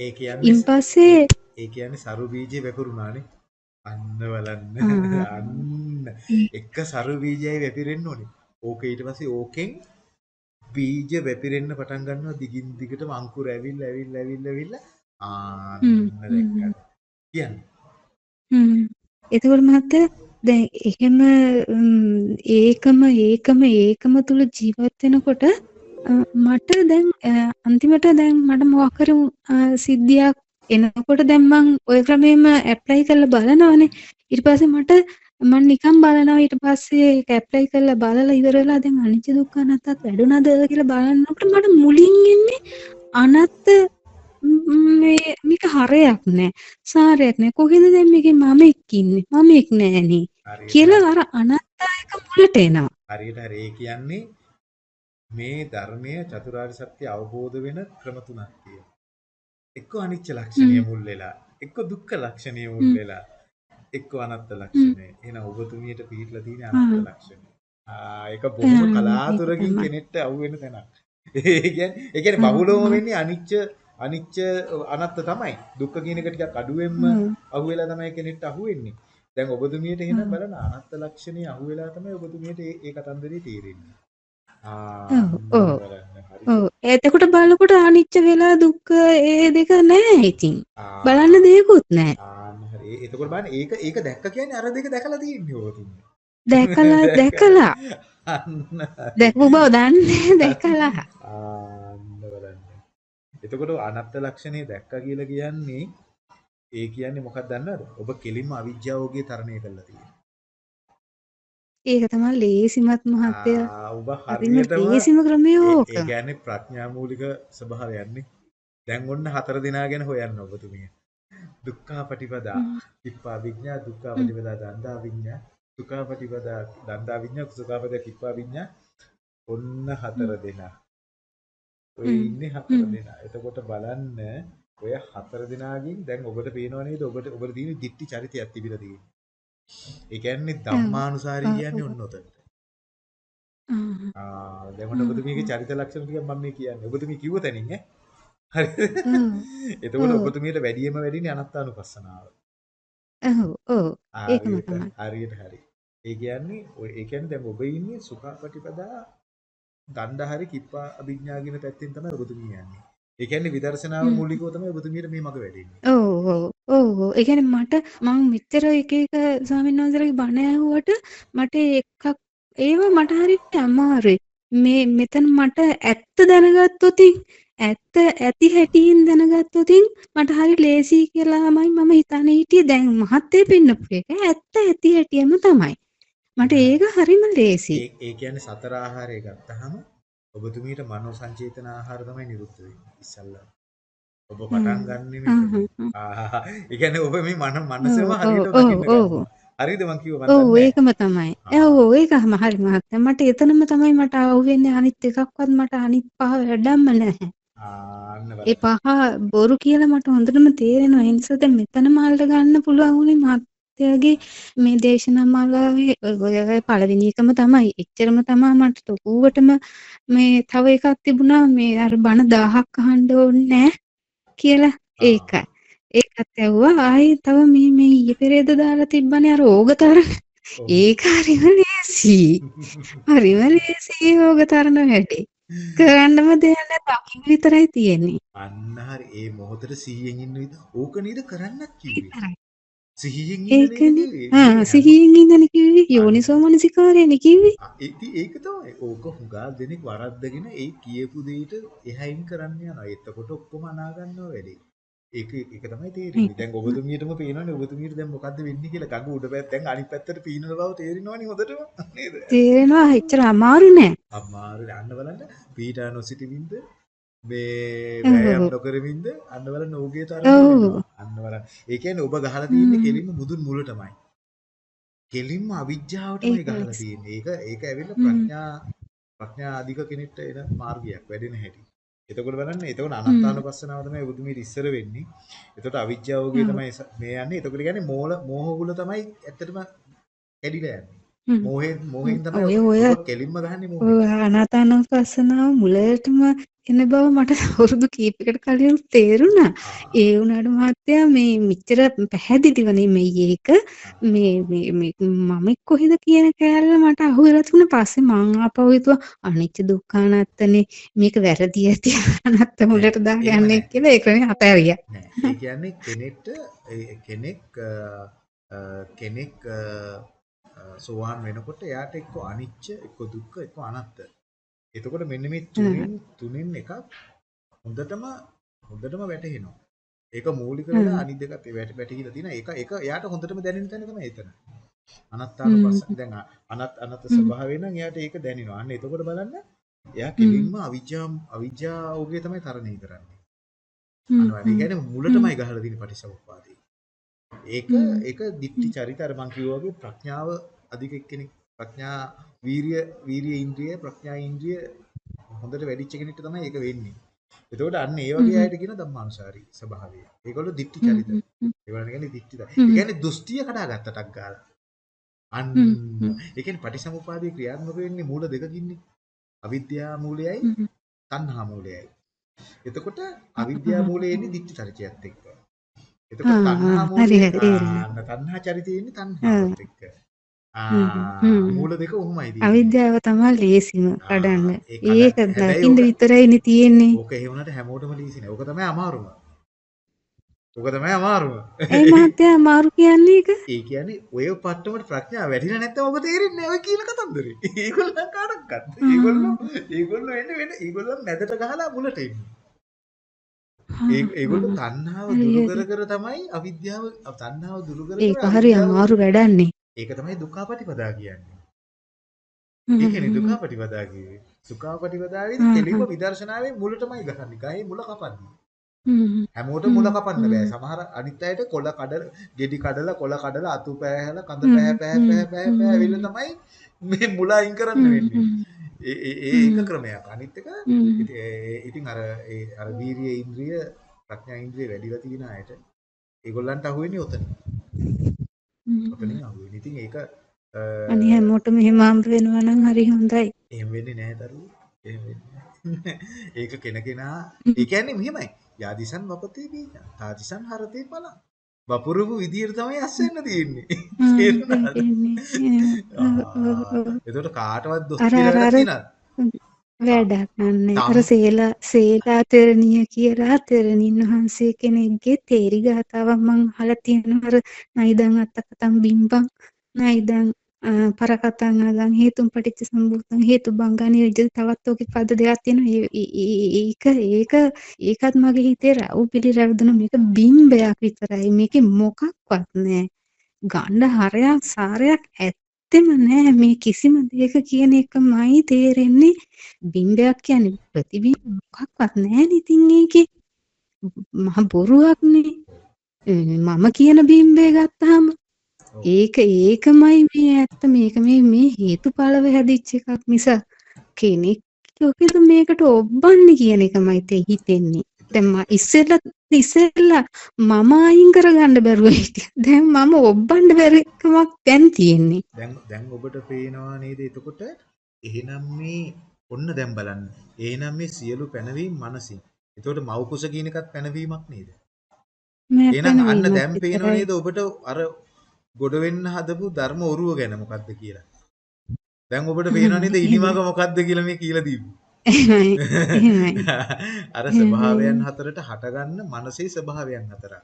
ඉන් පස්සේ ඒ කියන්නේ සරු බීජේ වැපරුණානේ. අන්න බලන්න. අන්න එක සරු බීජයයි වැපිරෙන්න ඕනේ. ඕක ඊට පස්සේ ඕකෙන් බීජ වැපිරෙන්න පටන් ගන්නවා දිගින් දිගටම අංකුර ඇවිල්ලා ඇවිල්ලා ඇවිල්ලා ඇවිල්ලා ආන්න දැක්කද කියන්නේ හ්ම්. එතකොට මහත්තයා දැන් එහෙම ම්, ඒකම ඒකම ඒකම තුල ජීවත් වෙනකොට අ, මට දැන් අ, අන්තිමට දැන් මට මොකක් හරි අ, සිද්ධියක් එනකොට දැන් මං ওই ක්‍රමෙම ඇප්ලයි කරලා බලනවානේ. ඊට පස්සේ මට මම නිකන් බලනවා. ඊට පස්සේ ඒක ඇප්ලයි කරලා බලලා ඉවර වෙලා දැන් අනිච්ච දුක්ඛ අනාත්තත් වැඩුණාද කියලා බලනකොට මට මුලින් එන්නේ අනත්ත ම්, මේක හරයක් නෑ. සාරයක් නෑ. කොහෙද දැන් මේකේ මමෙක් ඉන්නේ? මමෙක් නෑනේ. හරියට. කියලා අර අනත්තා එක මුලට එනවා. හරියට හරි ඒ කියන්නේ මේ ධර්මය චතුරාර්ය සත්‍ය අවබෝධ වෙන ක්‍රම තුනක් තියෙනවා. එක්ක අනිච්ච ලක්ෂණය මුල් වෙලා එක්ක දුක්ඛ ලක්ෂණය මුල් වෙලා එක්ක අනත්ත් ලක්ෂණය. එහෙනම් ඔබතුමියට පිළිట్లా තියෙන අනත්ත් ලක්ෂණය. ඒක බොහොම කලාතුරකින් කෙනෙක්ට අහුවෙන තැනක්. ඒ කියන්නේ ඒ කියන්නේ බහුලවම වෙන්නේ අනිච්ච අනිච්ච අනත්ත තමයි. දුක්ඛ කියන එක ටිකක් අඩුවෙන්ම අහුවෙලා තමයි කෙනෙක්ට අහුවෙන්නේ. දැන් ඔබතුමියට එහෙනම් බලන්න අනත්ත් ලක්ෂණේ අහුවෙලා තමයි ඔබතුමියට ඒ කතන්දරේ තේරෙන්නේ. ඔව් එතකොට බලකොට අනිච්ච වෙලා දුක්ඛ ඒ දෙක නැහැ ඉතින්. බලන්න දෙයක්වත් නැහැ. ආන්න හරි. එතකොට බලන්න ඒක ඒක දැක්ක කියන්නේ අර දෙක දැකලා තියෙන්නේ ඔබතුමිය. දැකලා දැකලා දැකපු බව දන්නේ දැකලා. බලන්න. එතකොට අනත්ත් ලක්ෂණේ දැක්කා කියලා කියන්නේ ඒ කියන්නේ මොකක්ද දන්නවද? ඔබ කෙලින්ම අවිජ්ජාවෝගේ තරණය කරලා තියෙනවා. ඒක තමයි ලේසිමත් මහත්තයා. ඔබ හරියටම ලේසිම ක්‍රමය ඕක. ඒ කියන්නේ ප්‍රඥා මූලික ස්වභාවයන්නේ. දැන් ඔන්න හතර දිනා ගැන හොයන්න ඔබතුමිය. දුක්ඛා පටිපදා, කිප්පා විඤ්ඤා, දුක්ඛා පටිපදා, දන්දා විඤ්ඤා, සුඛා පටිපදා, දන්දා විඤ්ඤා, සුඛා පටිපදා, කිප්පා විඤ්ඤා. ඔන්න හතර දෙනා. ඔය ඉන්නේ හතර දෙනා. එතකොට බලන්න ඔය හතර දෙනාගෙන් දැන් ඔබට පේනව නේද ඔබට ඔබට තියෙන දික්ටි චරිතයක් තිබිලා තියෙන්නේ. ඒ කියන්නේ ධම්මානුසාරී කියන්නේ ඔන්න ඔතනට. ආ දැන් ඔන්න ඔබතුමීගේ චරිත ලක්ෂණ ටික මම මේ කියන්නේ. ඔබතුමී කිව්ව තැනින් ඈ. හරිද? එතකොට ඔබතුමීට වැඩියෙන්ම වැඩිනේ අනත්තානුපස්සනාව. ඔව් ඔව් ඒකම තමයි. හරියට හරි. ඒ කියන්නේ ඔය ඒ කියන්නේ දැන් ඔබ ඉන්නේ සුඛපටිපදා දණ්ඩ හරි කිප්පා අභිඥා කියන පැත්තෙන් තමයි ඔබතුමී යන්නේ. ඒ කියන්නේ විදර්ශනාව මූලිකව තමයි ඔබතුමියට මේ මග වැඩෙන්නේ. ඔව් ඔව් ඔව් ඔව්. ඒ කියන්නේ මට මම මෙච්චර එක එක ස්වාමීන් වහන්සේලාගේ බණ ඇහුවට මට එකක් ඒව මට හරියට අමාරුයි. මේ මෙතන මට ඇත්ත දැනගත්තොතින් ඇත්ත ඇති හැටියෙන් දැනගත්තොතින් මට හරි ලේසි කියලාමයි මම හිතන්නේ හිටියේ දැන් මහත්තයා පෙන්නපු එක ඇත්ත ඇති හැටියෙම තමයි. මට ඒක හරිම ලේසි. ඒ කියන්නේ සතර ආහාරය ගත්තාම ඔබතුමීට මනෝ සංචේතන ආහාර තමයි නිරුද්ධ වෙන්නේ ඉස්සල්ලා. ඔබ පටන් ගන්නෙ මේ ආ ඒ කියන්නේ ඔබ මේ මන මනසම හරියට දකින්න හරිද මං කිව්ව මම ඔව් ඒකම තමයි. ඔව් ඒකම හරි මහත්තයා. මට එතනම තමයි මට අහුවෙන්නේ අනිත් එකක්වත් මට අනිත් පහ වැඩක්ම නැහැ. ඒ පහ බොරු කියලා මට හොඳටම තේරෙනවා. ඒ නිසා දැන් මෙතනම අල්ල ගන්න පුළුවන් උනේ මහත්තයාගේ මේ දේශනා මාලාවේ ඔය පළවෙනි එකම තමයි. එච්චරම තමයි මට ලොකුවටම මේ තව එකක් තිබුණා මේ අර බණ 1000ක් අහන්න ඕනේ කියලා ඒකයි. ඒකත් ඇහුවා ආයේ තව මේ මේ ඊයේ පෙරේද දාලා තිබ්බනේ අර ඕගතරණ. ඒක හරිම ලේසි. හරිම ලේසි ඕගතරණ වැඩේ. කරන්නම දෙයක් නැහැ දකින්න විතරයි තියෙන්නේ. අන්න හරි ඒ මොහොතේ 100න් ඉන්න විදිහ ඕක නේද කරන්නත් කිව්වේ. ඒකනේ. සිහියෙන් ඉඳන කිව්වේ යෝනිසෝ මනසිකාරයනේ කිව්වේ. ඉතින් ඒක තමයි. ඕක හුඟා දෙනෙක් වරද්දගෙන ඒ කියපු දෙයට එහයින් කරන්න යනවා. එතකොට ඔක්කොම අනා ගන්නවා වැඩි. ඒක ඒක තමයි තේරෙන්නේ. දැන් ඔබතුමියටම පේනවනේ? ඔබතුමියට දැන් මොකද්ද වෙන්නේ කියලා ගඟ උඩ පැත්ත දැන් අනිත් පැත්තට පීනන බව තේරෙනවනේ හොඳටම. නේද? තේරෙනවා. එච්චර අමාරු නෑ. අමාරු අන්න බලන්න. පීඩා නොසිටවින්ද මේ වෑයම් නොකරමින්ද අන්න බලන්න ඌගේ තරම අන්න බලන්න. ඒ කියන්නේ ඔබ ගහලා තියෙන්නේ කෙලින්ම මුදුන් මුලටමයි. කෙලින්ම අවිජ්ජාවටමයි ගහලා තියෙන්නේ. ඒක ඒක ඇවිල්ලා ප්‍රඥා ප්‍රඥා අධික කෙනෙක්ට එන මාර්ගයක් වැඩෙන හැටි. එතකොට බලන්න එතකොට අනත්තානුපස්සනාව තමයි බුදුමීට ඉස්සර වෙන්නේ. එතකොට අවිජ්ජාවෝගේ තමයි මේ යන්නේ. එතකොට කියන්නේ මෝල මෝහගුල තමයි ඇත්තටම කැඩිලා යන්නේ. මෝහෙන් මෝහෙන් තමයි ඔය කෙලින්ම ගහන්නේ මෝහෙන්. ඔය අනාතානුපස්සනාව මුලටම එන බව මට අවුරුදු කීපයකට කලින් තේරුණා. ඒ වුණාට මහත්තයා මේ මෙච්චර පැහැදිලිව නෙමෙයි ඒක. මේ මේ මේ මම කොහෙද කියන කෑල්ල මට අහුවෙලා තිබුණා. පස්සේ මං ආපහු හිතුවා අනිච්ච දුක්ඛානත්තනේ මේක වැරදි ඇති අනත්ත මුලට දාගන්නේ කියලා ඒක නේ අතහැරියා. ඒ කියන්නේ කෙනෙක්ට කෙනෙක් කෙනෙක් සෝවාන් වෙනකොට එයාට එක්ක අනිච්ච එක්ක දුක්ඛ එක්ක අනත්ත එතකොට මෙන්න මේ තුනෙන් තුනෙන් එකක් හොඳටම හොඳටම වැටහෙනවා. ඒක මූලික වෙලා අනිත් දෙකත් වැට වැටිලා තියෙන ඒක ඒක එයාට හොඳටම දැනෙන තැන තමයි එතන. අනත්තානුපස්ස දැන් අනත් අනත් ස්වභාවය නම් එයාට ඒක දැනෙනවා. අන්න එතකොට බලන්න එයා කෙලින්ම අවිජ්ජා අවිජ්ජාෝගේ තමයි තරණය කරන්නේ. අනවල ඒ කියන්නේ මුලටමයි ගහලා තියෙන පටිච්චසමුප්පාදේ. ඒක ඒක දික්ටි චරිත අර මං කිව්වා වගේ ප්‍රඥාව අධික කෙනෙක් ප්‍රඥා වීරිය වීරිය ඉන්ද්‍රිය ප්‍රඥා ඉන්ද්‍රිය හොඳට වැඩිච්ච කෙනෙක්ට තමයි ඒක වෙන්නේ. එතකොට අන්න ඒ වගේ අයට කියන ධම්මානුසාරී ස්වභාවය. ඒගොල්ලෝ දික්ටි චරිත. ඒගොල්ලෝ කියන්නේ දික්ටි. ඒ කියන්නේ දෘෂ්ටිය කඩාගත්තටක් ගාලා. අන්න ඒ කියන්නේ පටිසමුපාදයේ ක්‍රියාත්මක වෙන්නේ මූල දෙකකින්නේ. අවිද්‍යා මූලයයි තණ්හා මූලයයි. එතකොට අවිද්‍යා මූලයේ ඉන්නේ දික්ටි චරිතයත් එක්ක. එතකොට තණ්හා මූලයේ තණ්හා චරිතයේ ඉන්නේ තණ්හාවත් එක්ක. මූල දෙක උහුමයි තියෙන්නේ. අවිද්‍යාව තමයි ලේසිම කඩන්න. ඒක දකින්න විතරයිනේ තියෙන්නේ. ඕක එහෙ වුණාට හැමෝටම ලීසි නෑ. ඕක තමයි අමාරුම. ඕක තමයි අමාරුම. ඒ මහත්තයා අමාරු කියන්නේ ඒක? ඒ කියන්නේ ඔය පට්ටමට ප්‍රඥාව වැටිලා නැත්නම් ඔබ තේරෙන්නේ නැහැ ඔය කියන කතන්දරේ. ඒගොල්ලන් කාටවත්. ඒගොල්ලෝ ඒගොල්ලෝ එන්නේ වෙන ඒගොල්ලෝ මැදට ගහලා මුලට එන්නේ. ඒගොල්ලෝ තණ්හාව දුරු කර කර තමයි අවිද්‍යාව තණ්හාව දුරු කර කර ඒක හරි අමාරු වැඩන්නේ. ඒක තමයි දුක්ඛාපටිපදා කියන්නේ. ඒ කියන්නේ දුක්ඛාපටිපදා කියේ. සුඛාපටිපදාවේ තෙලිව විදර්ශනාවේ මුලටමයි ගහන්නේ. ගහේ මුල කපන්නේ. හැමෝටම මුල කපන්න බෑ. සමහර අනිත් අයට කොළ කඩල, ගෙඩි කඩලා, කොළ කඩලා, අතු පෑහැලා, කඳ පෑ පෑ පෑ පෑ පෑ ඇවිල්ලා තමයි මේ මුල අයින් කරන්න වෙන්නේ. ඒ ඒක ක්‍රමයක්. අනිත් එක ඉතින් අර ඒ අර වීරිය ඉන්ද්‍රිය ප්‍රඥා ඉන්ද්‍රිය වැඩිලා තියෙන අයට ඒගොල්ලන්ට අහුවෙන්නේ ඔතන. ඔතනින් අහුවෙන්නේ. ඉතින් ඒක අනේ හැමෝටම එහෙම හම්බ වෙනවා නම් හරි හොඳයි. එහෙම වෙන්නේ නැහැ දරුවෝ. එහෙම වෙන්නේ. ඒක කෙනකෙනා ඒ කියන්නේ මෙහෙමයි. යාදිසන් වපතේ බීජ. තාදිසන් හරතේ පල. වපුරපු විදියට තමයි අස් වෙන්න තියෙන්නේ. එතකොට කාටවත් දොස් කියලා තියෙනවද? වැඩක් නන්නේ. අර සේලා සේලා තෙරණිය කියලා තෙරණින් වහන්සේ කෙනෙක්ගේ තේරි ගාතාවක් මං අහලා තියෙනවා. අර නයිදන් අත්තකතම් බිම්බං නයිදන් පරකතං අදං හේතුම් පටිච්ච සම්භූතං හේතු බංගා නිරුද්ධ තවත් ඔකේ පද දෙකක් තියෙනවා. ඒක ඒක ඒකත් මගේ හිතේ රව් පිළි රැවදුන මේක බිම්බයක් විතරයි. මේකේ මොකක්වත් නෑ. ගණ්ඩ හරයක් සාරයක් ඇත්තෙම නෑ. මේ කිසිම දෙයක කියන එකමයි තේරෙන්නේ. බිම්බයක් කියන්නේ ප්‍රතිබිම්බ මොකක්වත් නෑ ඉතින් ඒකේ. මහ බොරුවක්නේ මම කියන බිම්බේ ගත්තාම ඒක ඒකමයි මේ ඇත්ත මේක මේ මේ හේතුඵලව හැදිච්ච එකක් මිස කෙනෙක් ඔකද මේකට ඔබ්බන්නේ කියන එකමයි තේ හිතෙන්නේ. දැන් මම ඉස්සෙල්ලා ඉස්සෙල්ලා මම අයින් කරගන්න බැරුව හිටියා. දැන් මම ඔබ්බන්න බැරි එකමක් දැන් තියෙන්නේ. දැන් දැන් ඔබට පේනවා නේද එතකොට එහෙනම් මේ ඔන්න දැන් බලන්න. එහෙනම් මේ සියලු පැනවීම මනසින්. එතකොට මව් කුස කියන එකත් පැනවීමක් නේද? එහෙනම් අන්න දැන් පේනවා නේද ඔබට අර ගොඩ වෙන්න හදපු ධර්ම ඔරුව ගැන මොකද්ද කියලා. දැන් ඔබට පේනවා නේද ඉනිමග මොකද්ද කියලා මේ කියලා දීපු. අර ස්වභාවයන් හතරට හටගන්න මනසේ ස්වභාවයන් හතරක්.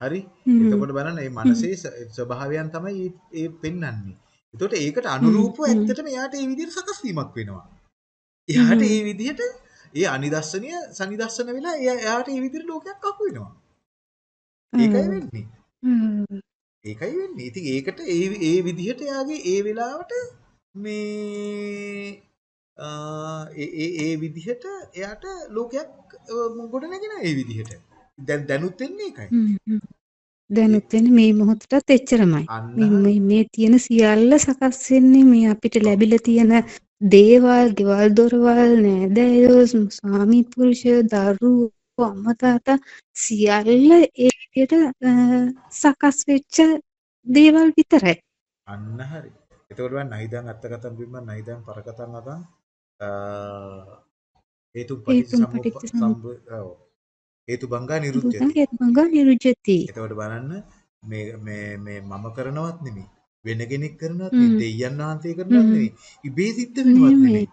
හරි? එතකොට බලන්න මේ මනසේ ස්වභාවයන් තමයි ඒ පෙන්වන්නේ. එතකොට ඒකට අනුරූපව ඇත්තටම එයාට ඒ විදිහට සකස් වීමක් වෙනවා. එයාට ඒ විදිහට ඒ අනිදස්සනීය සනිදස්සන වෙලා එයාට ඒ විදිහට ලෝකයක් අහු වෙනවා. ඒකයි වෙන්නේ. ඒකයි වෙන්නේ. ඉතින් ඒකට ඒ ඒ විදිහට යාගේ ඒ වෙලාවට මේ ඒ ඒ ඒ විදිහට එයාට ලෝකයක් ගොඩ නැගෙන ඒ විදිහට. දැන් දැනුත් වෙන්නේ ඒකයි. දැනුත් වෙන්නේ මේ මොහොතටත් එච්චරමයි. මේ මේ තියෙන සියල්ල සකස් වෙන්නේ මේ අපිට ලැබිලා තියෙන දේවල්, ගෙවල් දොරවල්, නෑදෑයෝ, ස්වාමි පුරුෂ, දරුවෝ, අම්මා තාත්තා සියල්ල ඒ විදිහට සකස් වෙච්ච දේවල් විතරයි. අන්න හරි. එතකොට මම නයිදන් අත්තකතම් බිම්ම නයිදන් පරකතම් අතන් හේතු පටිච්ච සම්බ හේතු බංගා නිරුද්ධති. හේතු බංගා නිරුද්ධති. එතකොට බලන්න මේ මේ මේ මම කරනවත් නෙමෙයි. වෙන කෙනෙක් කරනවත් නෙමෙයි. දෙයයන් වහන්සේ කරනවත් නෙමෙයි. ඉබේ සිද්ධ වෙනවත් නෙමෙයි.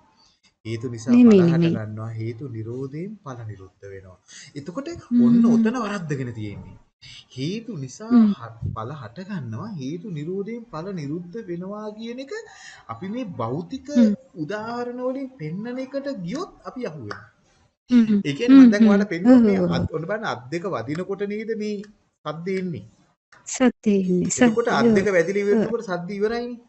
හේතු නිසා ඵල හට ගන්නවා හේතු නිරෝධයෙන් ඵල නිරුද්ධ වෙනවා. එතකොට ඔන්න ඔතන වරද්දගෙන තියෙන්නේ. හේතු නිසා ඵල හට ගන්නවා හේතු නිරෝධයෙන් ඵල නිරුද්ධ වෙනවා කියන එක අපි මේ භෞතික උදාහරණ වලින් පෙන්නන එකට ගියොත් අපි අහුවෙනවා. ඒ කියන්නේ මම දැන් ඔයාලට පෙන්නුවා මේ ඔන්න බලන්න අත් දෙක වදිනකොට නේද මේ සද්ද එන්නේ. සද්ද එන්නේ. එතකොට අත් දෙක වැදිලි වෙනකොට සද්ද ඉවරයිනේ.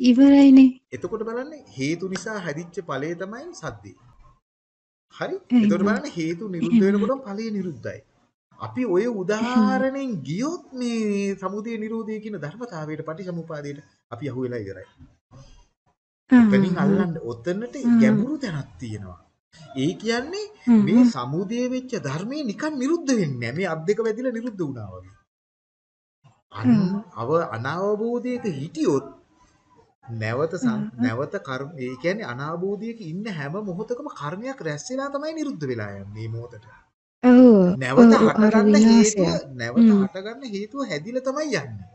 ඉවරයිනේ. එතකොට බලන්න හේතු නිසා හැදිච්ච ඵලය තමයි සද්දේ. හරි? එතකොට බලන්න හේතු නිරුද්ධ වෙනකොට ඵලය නිරුද්ධයි. අපි ඔය උදාහරණෙන් ගියොත් මේ සමුදය නිරෝධය කියන ධර්මතාවයට පටිසමුපාදයට අපි අහු වෙලා ඉවරයි. එතනින් අල්ලන්න ඔතනට ගැඹුරු තැනක් තියෙනවා. ඒ කියන්නේ මේ සමුදය වෙච්ච ධර්මයේ නිකන් නිරුද්ධ වෙන්නේ නැහැ. මේ අත් දෙක වැදිලා නිරුද්ධ වුණා වගේ. අව අනාවබෝධයක හිටියොත් නැවත නැවත කර්ම ඒ කියන්නේ අනාවබෝධයක ඉන්න හැම මොහොතකම කර්මයක් රැස් වෙලා තමයි නිරුද්ධ වෙලා යන්නේ මේ මොහොතට. ඔව්. නැවත හටගන්න හේතුව නැවත හටගන්න හේතුව හැදිලා තමයි යන්නේ.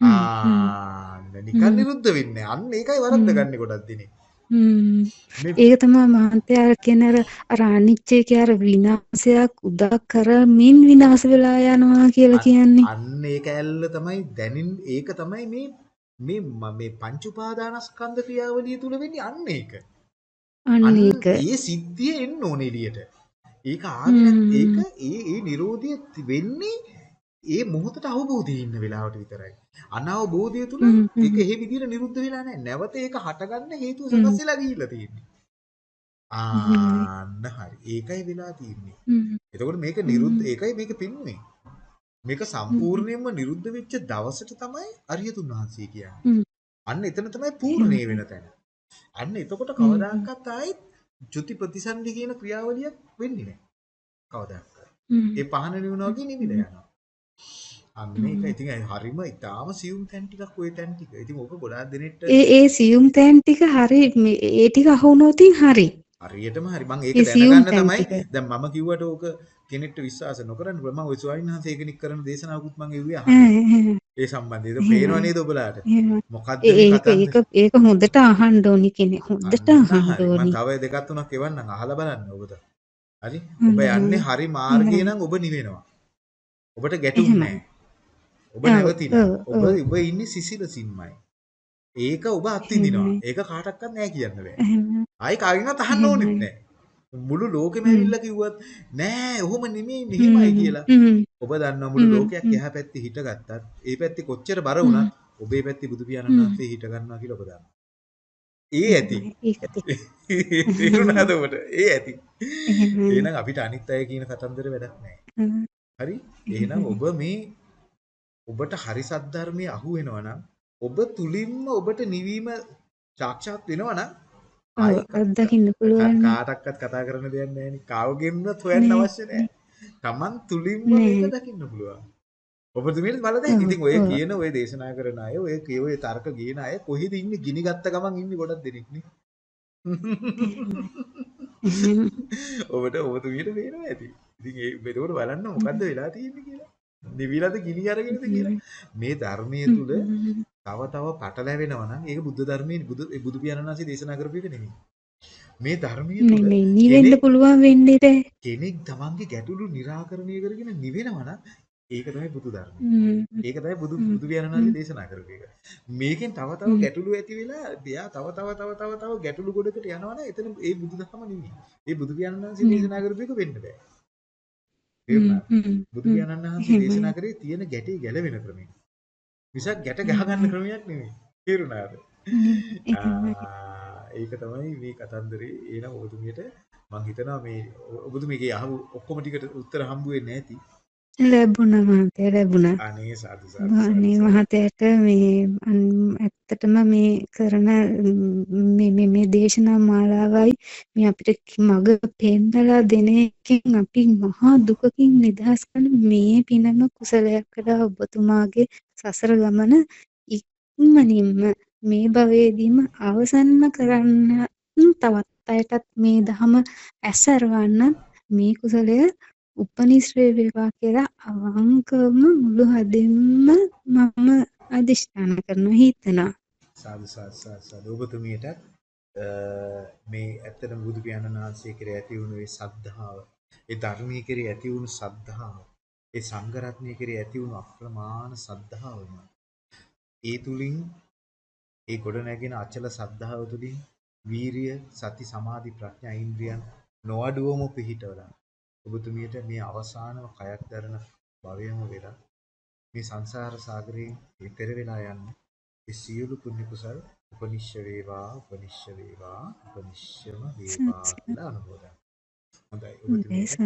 ආ නිකන් නිරුද්ධ වෙන්නේ. අන්න ඒකයි වරද්ද ගන්න ගොඩක් දිනේ. ඒක තමයි මහත්තයා කියන අර අර අනිච්චේ අර විනාශයක් උදා කරමින් විනාශ වෙලා යනවා කියලා කියන්නේ. අන්න ඒක ඇල්ල තමයි දැනින් ඒක තමයි මේ මේ මේ පංච උපාදානස්කන්ධ ක්‍රියාවලිය තුල වෙන්නේ අන්න ඒක. අන්න ඒක. ඒ සිද්ධිය එන්න ඕනේ එළියට. ඒක ආගෙන ඒක ඒ ඒ Nirodhiය වෙන්නේ ඒ මොහොතට අවබෝධය ඉන්න වෙලාවට විතරයි. අනවබෝධය තුල ඒක එහෙ විදිහට නිරුද්ධ වෙලා නැහැ. නැවත ඒක හටගන්න හේතුව සකස් වෙලා ගිහිල්ලා තියෙන්නේ. ආන්න හරි. ඒකයි වෙලා තියෙන්නේ. එතකොට මේක නිරුද්ධ ඒකයි මේක පින්නුනේ. මේක සම්පූර්ණයෙන්ම නිරුද්ධ වෙච්ච දවසට තමයි අරියතුන් වහන්සේ කියන්නේ. අන්න එතන තමයි පූර්ණේ වෙන තැන. අන්න එතකොට කවදාකවත් ආයිත් චුති ප්‍රතිසන්දි කියන ක්‍රියාවලියක් වෙන්නේ නැහැ. කවදාකවත්. ඒ පහන නිවනවා කියන්නේ නිවිලා යනවා. අන්න ඒක ඉතින් හරිම ඉතාලම සියුම් තැන් ටිකක් ওই තැන් ටික. ඉතින් ඕක ගොඩාක් දෙනෙක්ට ඒ ඒ සියුම් තැන් ටික හරි ඒ ටික අහුනොත් හරි. හරියටම හරි. මම ඒක දැනගන්න තමයි දැන් මම කිව්වට ඕක කෙනෙක්ට විශ්වාස නොකරන්න මම ওই ස්වාමීන් වහන්සේ කෙනෙක් කරන දේශනාවකුත් මම එව්වේ අහන්න. ඒ සම්බන්ධයෙන් පේනව නේද ඔබලාට? මොකද්ද ඒක ඒක ඒක හොඳට අහන්න ඕනි කෙනෙක්. හොඳට අහන්න ඕනි. මම තව දෙකක් තුනක් එවන්නම් අහලා බලන්න ඔබට. හරි? ඔබ යන්නේ හරි මාර්ගය නම් ඔබ නිවෙනවා. ඔබට ගැටුම් නැහැ. ඔබ නැවතිලා. ඔබ ඔබ ඉන්නේ සිසිලසින්මයි. ඒක ඔබ අත්විඳිනවා. ඒක කාටවත් නෑ කියන්න බෑ. ආයි කාගෙන්වත් අහන්න ඕනෙත් නෑ. මුළු ලෝකෙම ඇවිල්ලා කිව්වත් නෑ ඔහොම නෙමෙයි මෙහෙමයි කියලා. ඔබ දන්නවා මුළු ලෝකයක් එහා පැත්තේ හිටගත්තත් ඒ පැත්තේ කොච්චර බර වුණත් ඔබේ පැත්තේ බුදු පියාණන් වහන්සේ හිට ගන්නවා කියලා ඔබ දන්නවා. ඒ ඇති. තේරුණාද ඔබට? ඒ ඇති. එහෙනම් අපිට අනිත් අය කියන කතන්දර වැඩක් නෑ. හරි? එහෙනම් ඔබ මේ ඔබට හරි සද්ධර්මයේ අහු වෙනවා නම් ඔබ තුලින්ම ඔබට නිවීම සාක්ෂාත් වෙනවා නම් අත්දකින්න පුළුවන්. කාටවත් කතා කරන්න දෙයක් නැහැ නේ. කාවගෙන්වත් හොයන්න අවශ්‍ය නැහැ Taman තුලින්ම මේක දකින්න පුළුවන්. ඔබතුමීට බල දැන් ඉතින් ඔය කියන ඔය දේශනා කරන අය ඔය කිය ඔය තර්ක කියන අය කොහෙද ඉන්නේ? ගිනි ගත්ත ගමන් ඉන්නේ ගොඩක් දෙනෙක් නේ. ඔබට ඔබතුමීට පේනවා ඇති. ඉතින් ඒ මෙතකොට බලන්න මොකද්ද වෙලා තියෙන්නේ කියලා. නිවිලද ගිනි අරගෙනද කියලා. මේ ධර්මයේ තුල තව තව පටලැවෙනවා නම් ඒක බුද්ධ ධර්මයේ බුදු බුදු පියාණන් වහන්සේ දේශනා කරපු එක නෙමෙයි. මේ ධර්මයේ තුල නිවෙන්න පුළුවන් වෙන්නේ කෙනෙක් තමන්ගේ ගැටලු निराකරණය කරගෙන නිවෙනවා නම් ඒක තමයි බුදු ධර්මය. ඒක තමයි බුදු බුදු පියාණන් වහන්සේ දේශනා කරපු එක. මේකෙන් තව තව ගැටලු ඇති වෙලා එයා තව තව තව තව තව ගැටලු ගොඩකට යනවා නම් එතන ඒ බුදු දහම නෙමෙයි. ඒ බුදු පියාණන් වහන්සේ දේශනා කරපු එක වෙන්න බෑ. තේරුණා? බුදු පියාණන් වහන්සේ දේශනා කරේ තියෙන ගැටේ ගැලවෙන ක්‍රමය. මිසක් ගැට ගහ ගන්න ක්‍රමයක් නෙමෙයි. තේරුණාද? ඒක තමයි මේ කතන්දරේ එන ඔබතුමියට මම හිතනවා මේ ඔබතුමියගේ අහපු ඔක්කොම ටිකට උත්තර හම්බ වෙන්නේ නැති. ලැබුණා මහත්තයා ලැබුණා. අනේ සාදු සාදු. අනේ මහත්තයාට මේ ඇත්තටම මේ කරන මේ මේ මේ දේශනා මාලාවයි මේ අපිට මග පෙන්නලා දෙන එකෙන් අපි මහා දුකකින් නිදහස් කරන මේ පිනම කුසලයක් කළා ඔබතුමාගේ සසර ගමන ඉක්මනින්ම මේ භවයේදීම අවසන්ම කරන්න තවත් අයටත් මේ දහම ඇසරවන්න මේ කුසලය උපනිශ්‍රේ වේවා කියලා අවංකවම මුළු හදින්ම මම අධිෂ්ඨාන කරනවා හිතනවා. සාදු සාදු සාදු ඔබතුමියට මේ ඇත්තටම බුදු පියාණන් වහන්සේ කෙරේ ඇති වුණු ඒ සද්ධාව, ඒ ධර්මයේ කෙරේ ඇති වුණු සද්ධාව, ඒ සංඝ රත්නයේ කෙරේ ඇති වුණු අප්‍රමාණ සද්ධාවම ඒ තුලින් ඒ ගොඩ නැගෙන අචල සද්ධාව තුලින් වීරිය, සති, සමාධි, ප්‍රඥා ඉන්ද්‍රියන් නොඅඩුවම පිහිටවලා ඔබතුමියට මේ අවසානම කයක් දරන භවයම වෙලා මේ සංසාර සාගරයෙන් ඈතර වෙලා යන්න ඒ සියලු පුණ්‍ය කුසල් උපනිශ්‍ය වේවා උපනිශ්‍ය වේවා උපනිශ්‍යම වේවා කියලා අනුමෝදන්. හොඳයි. සත්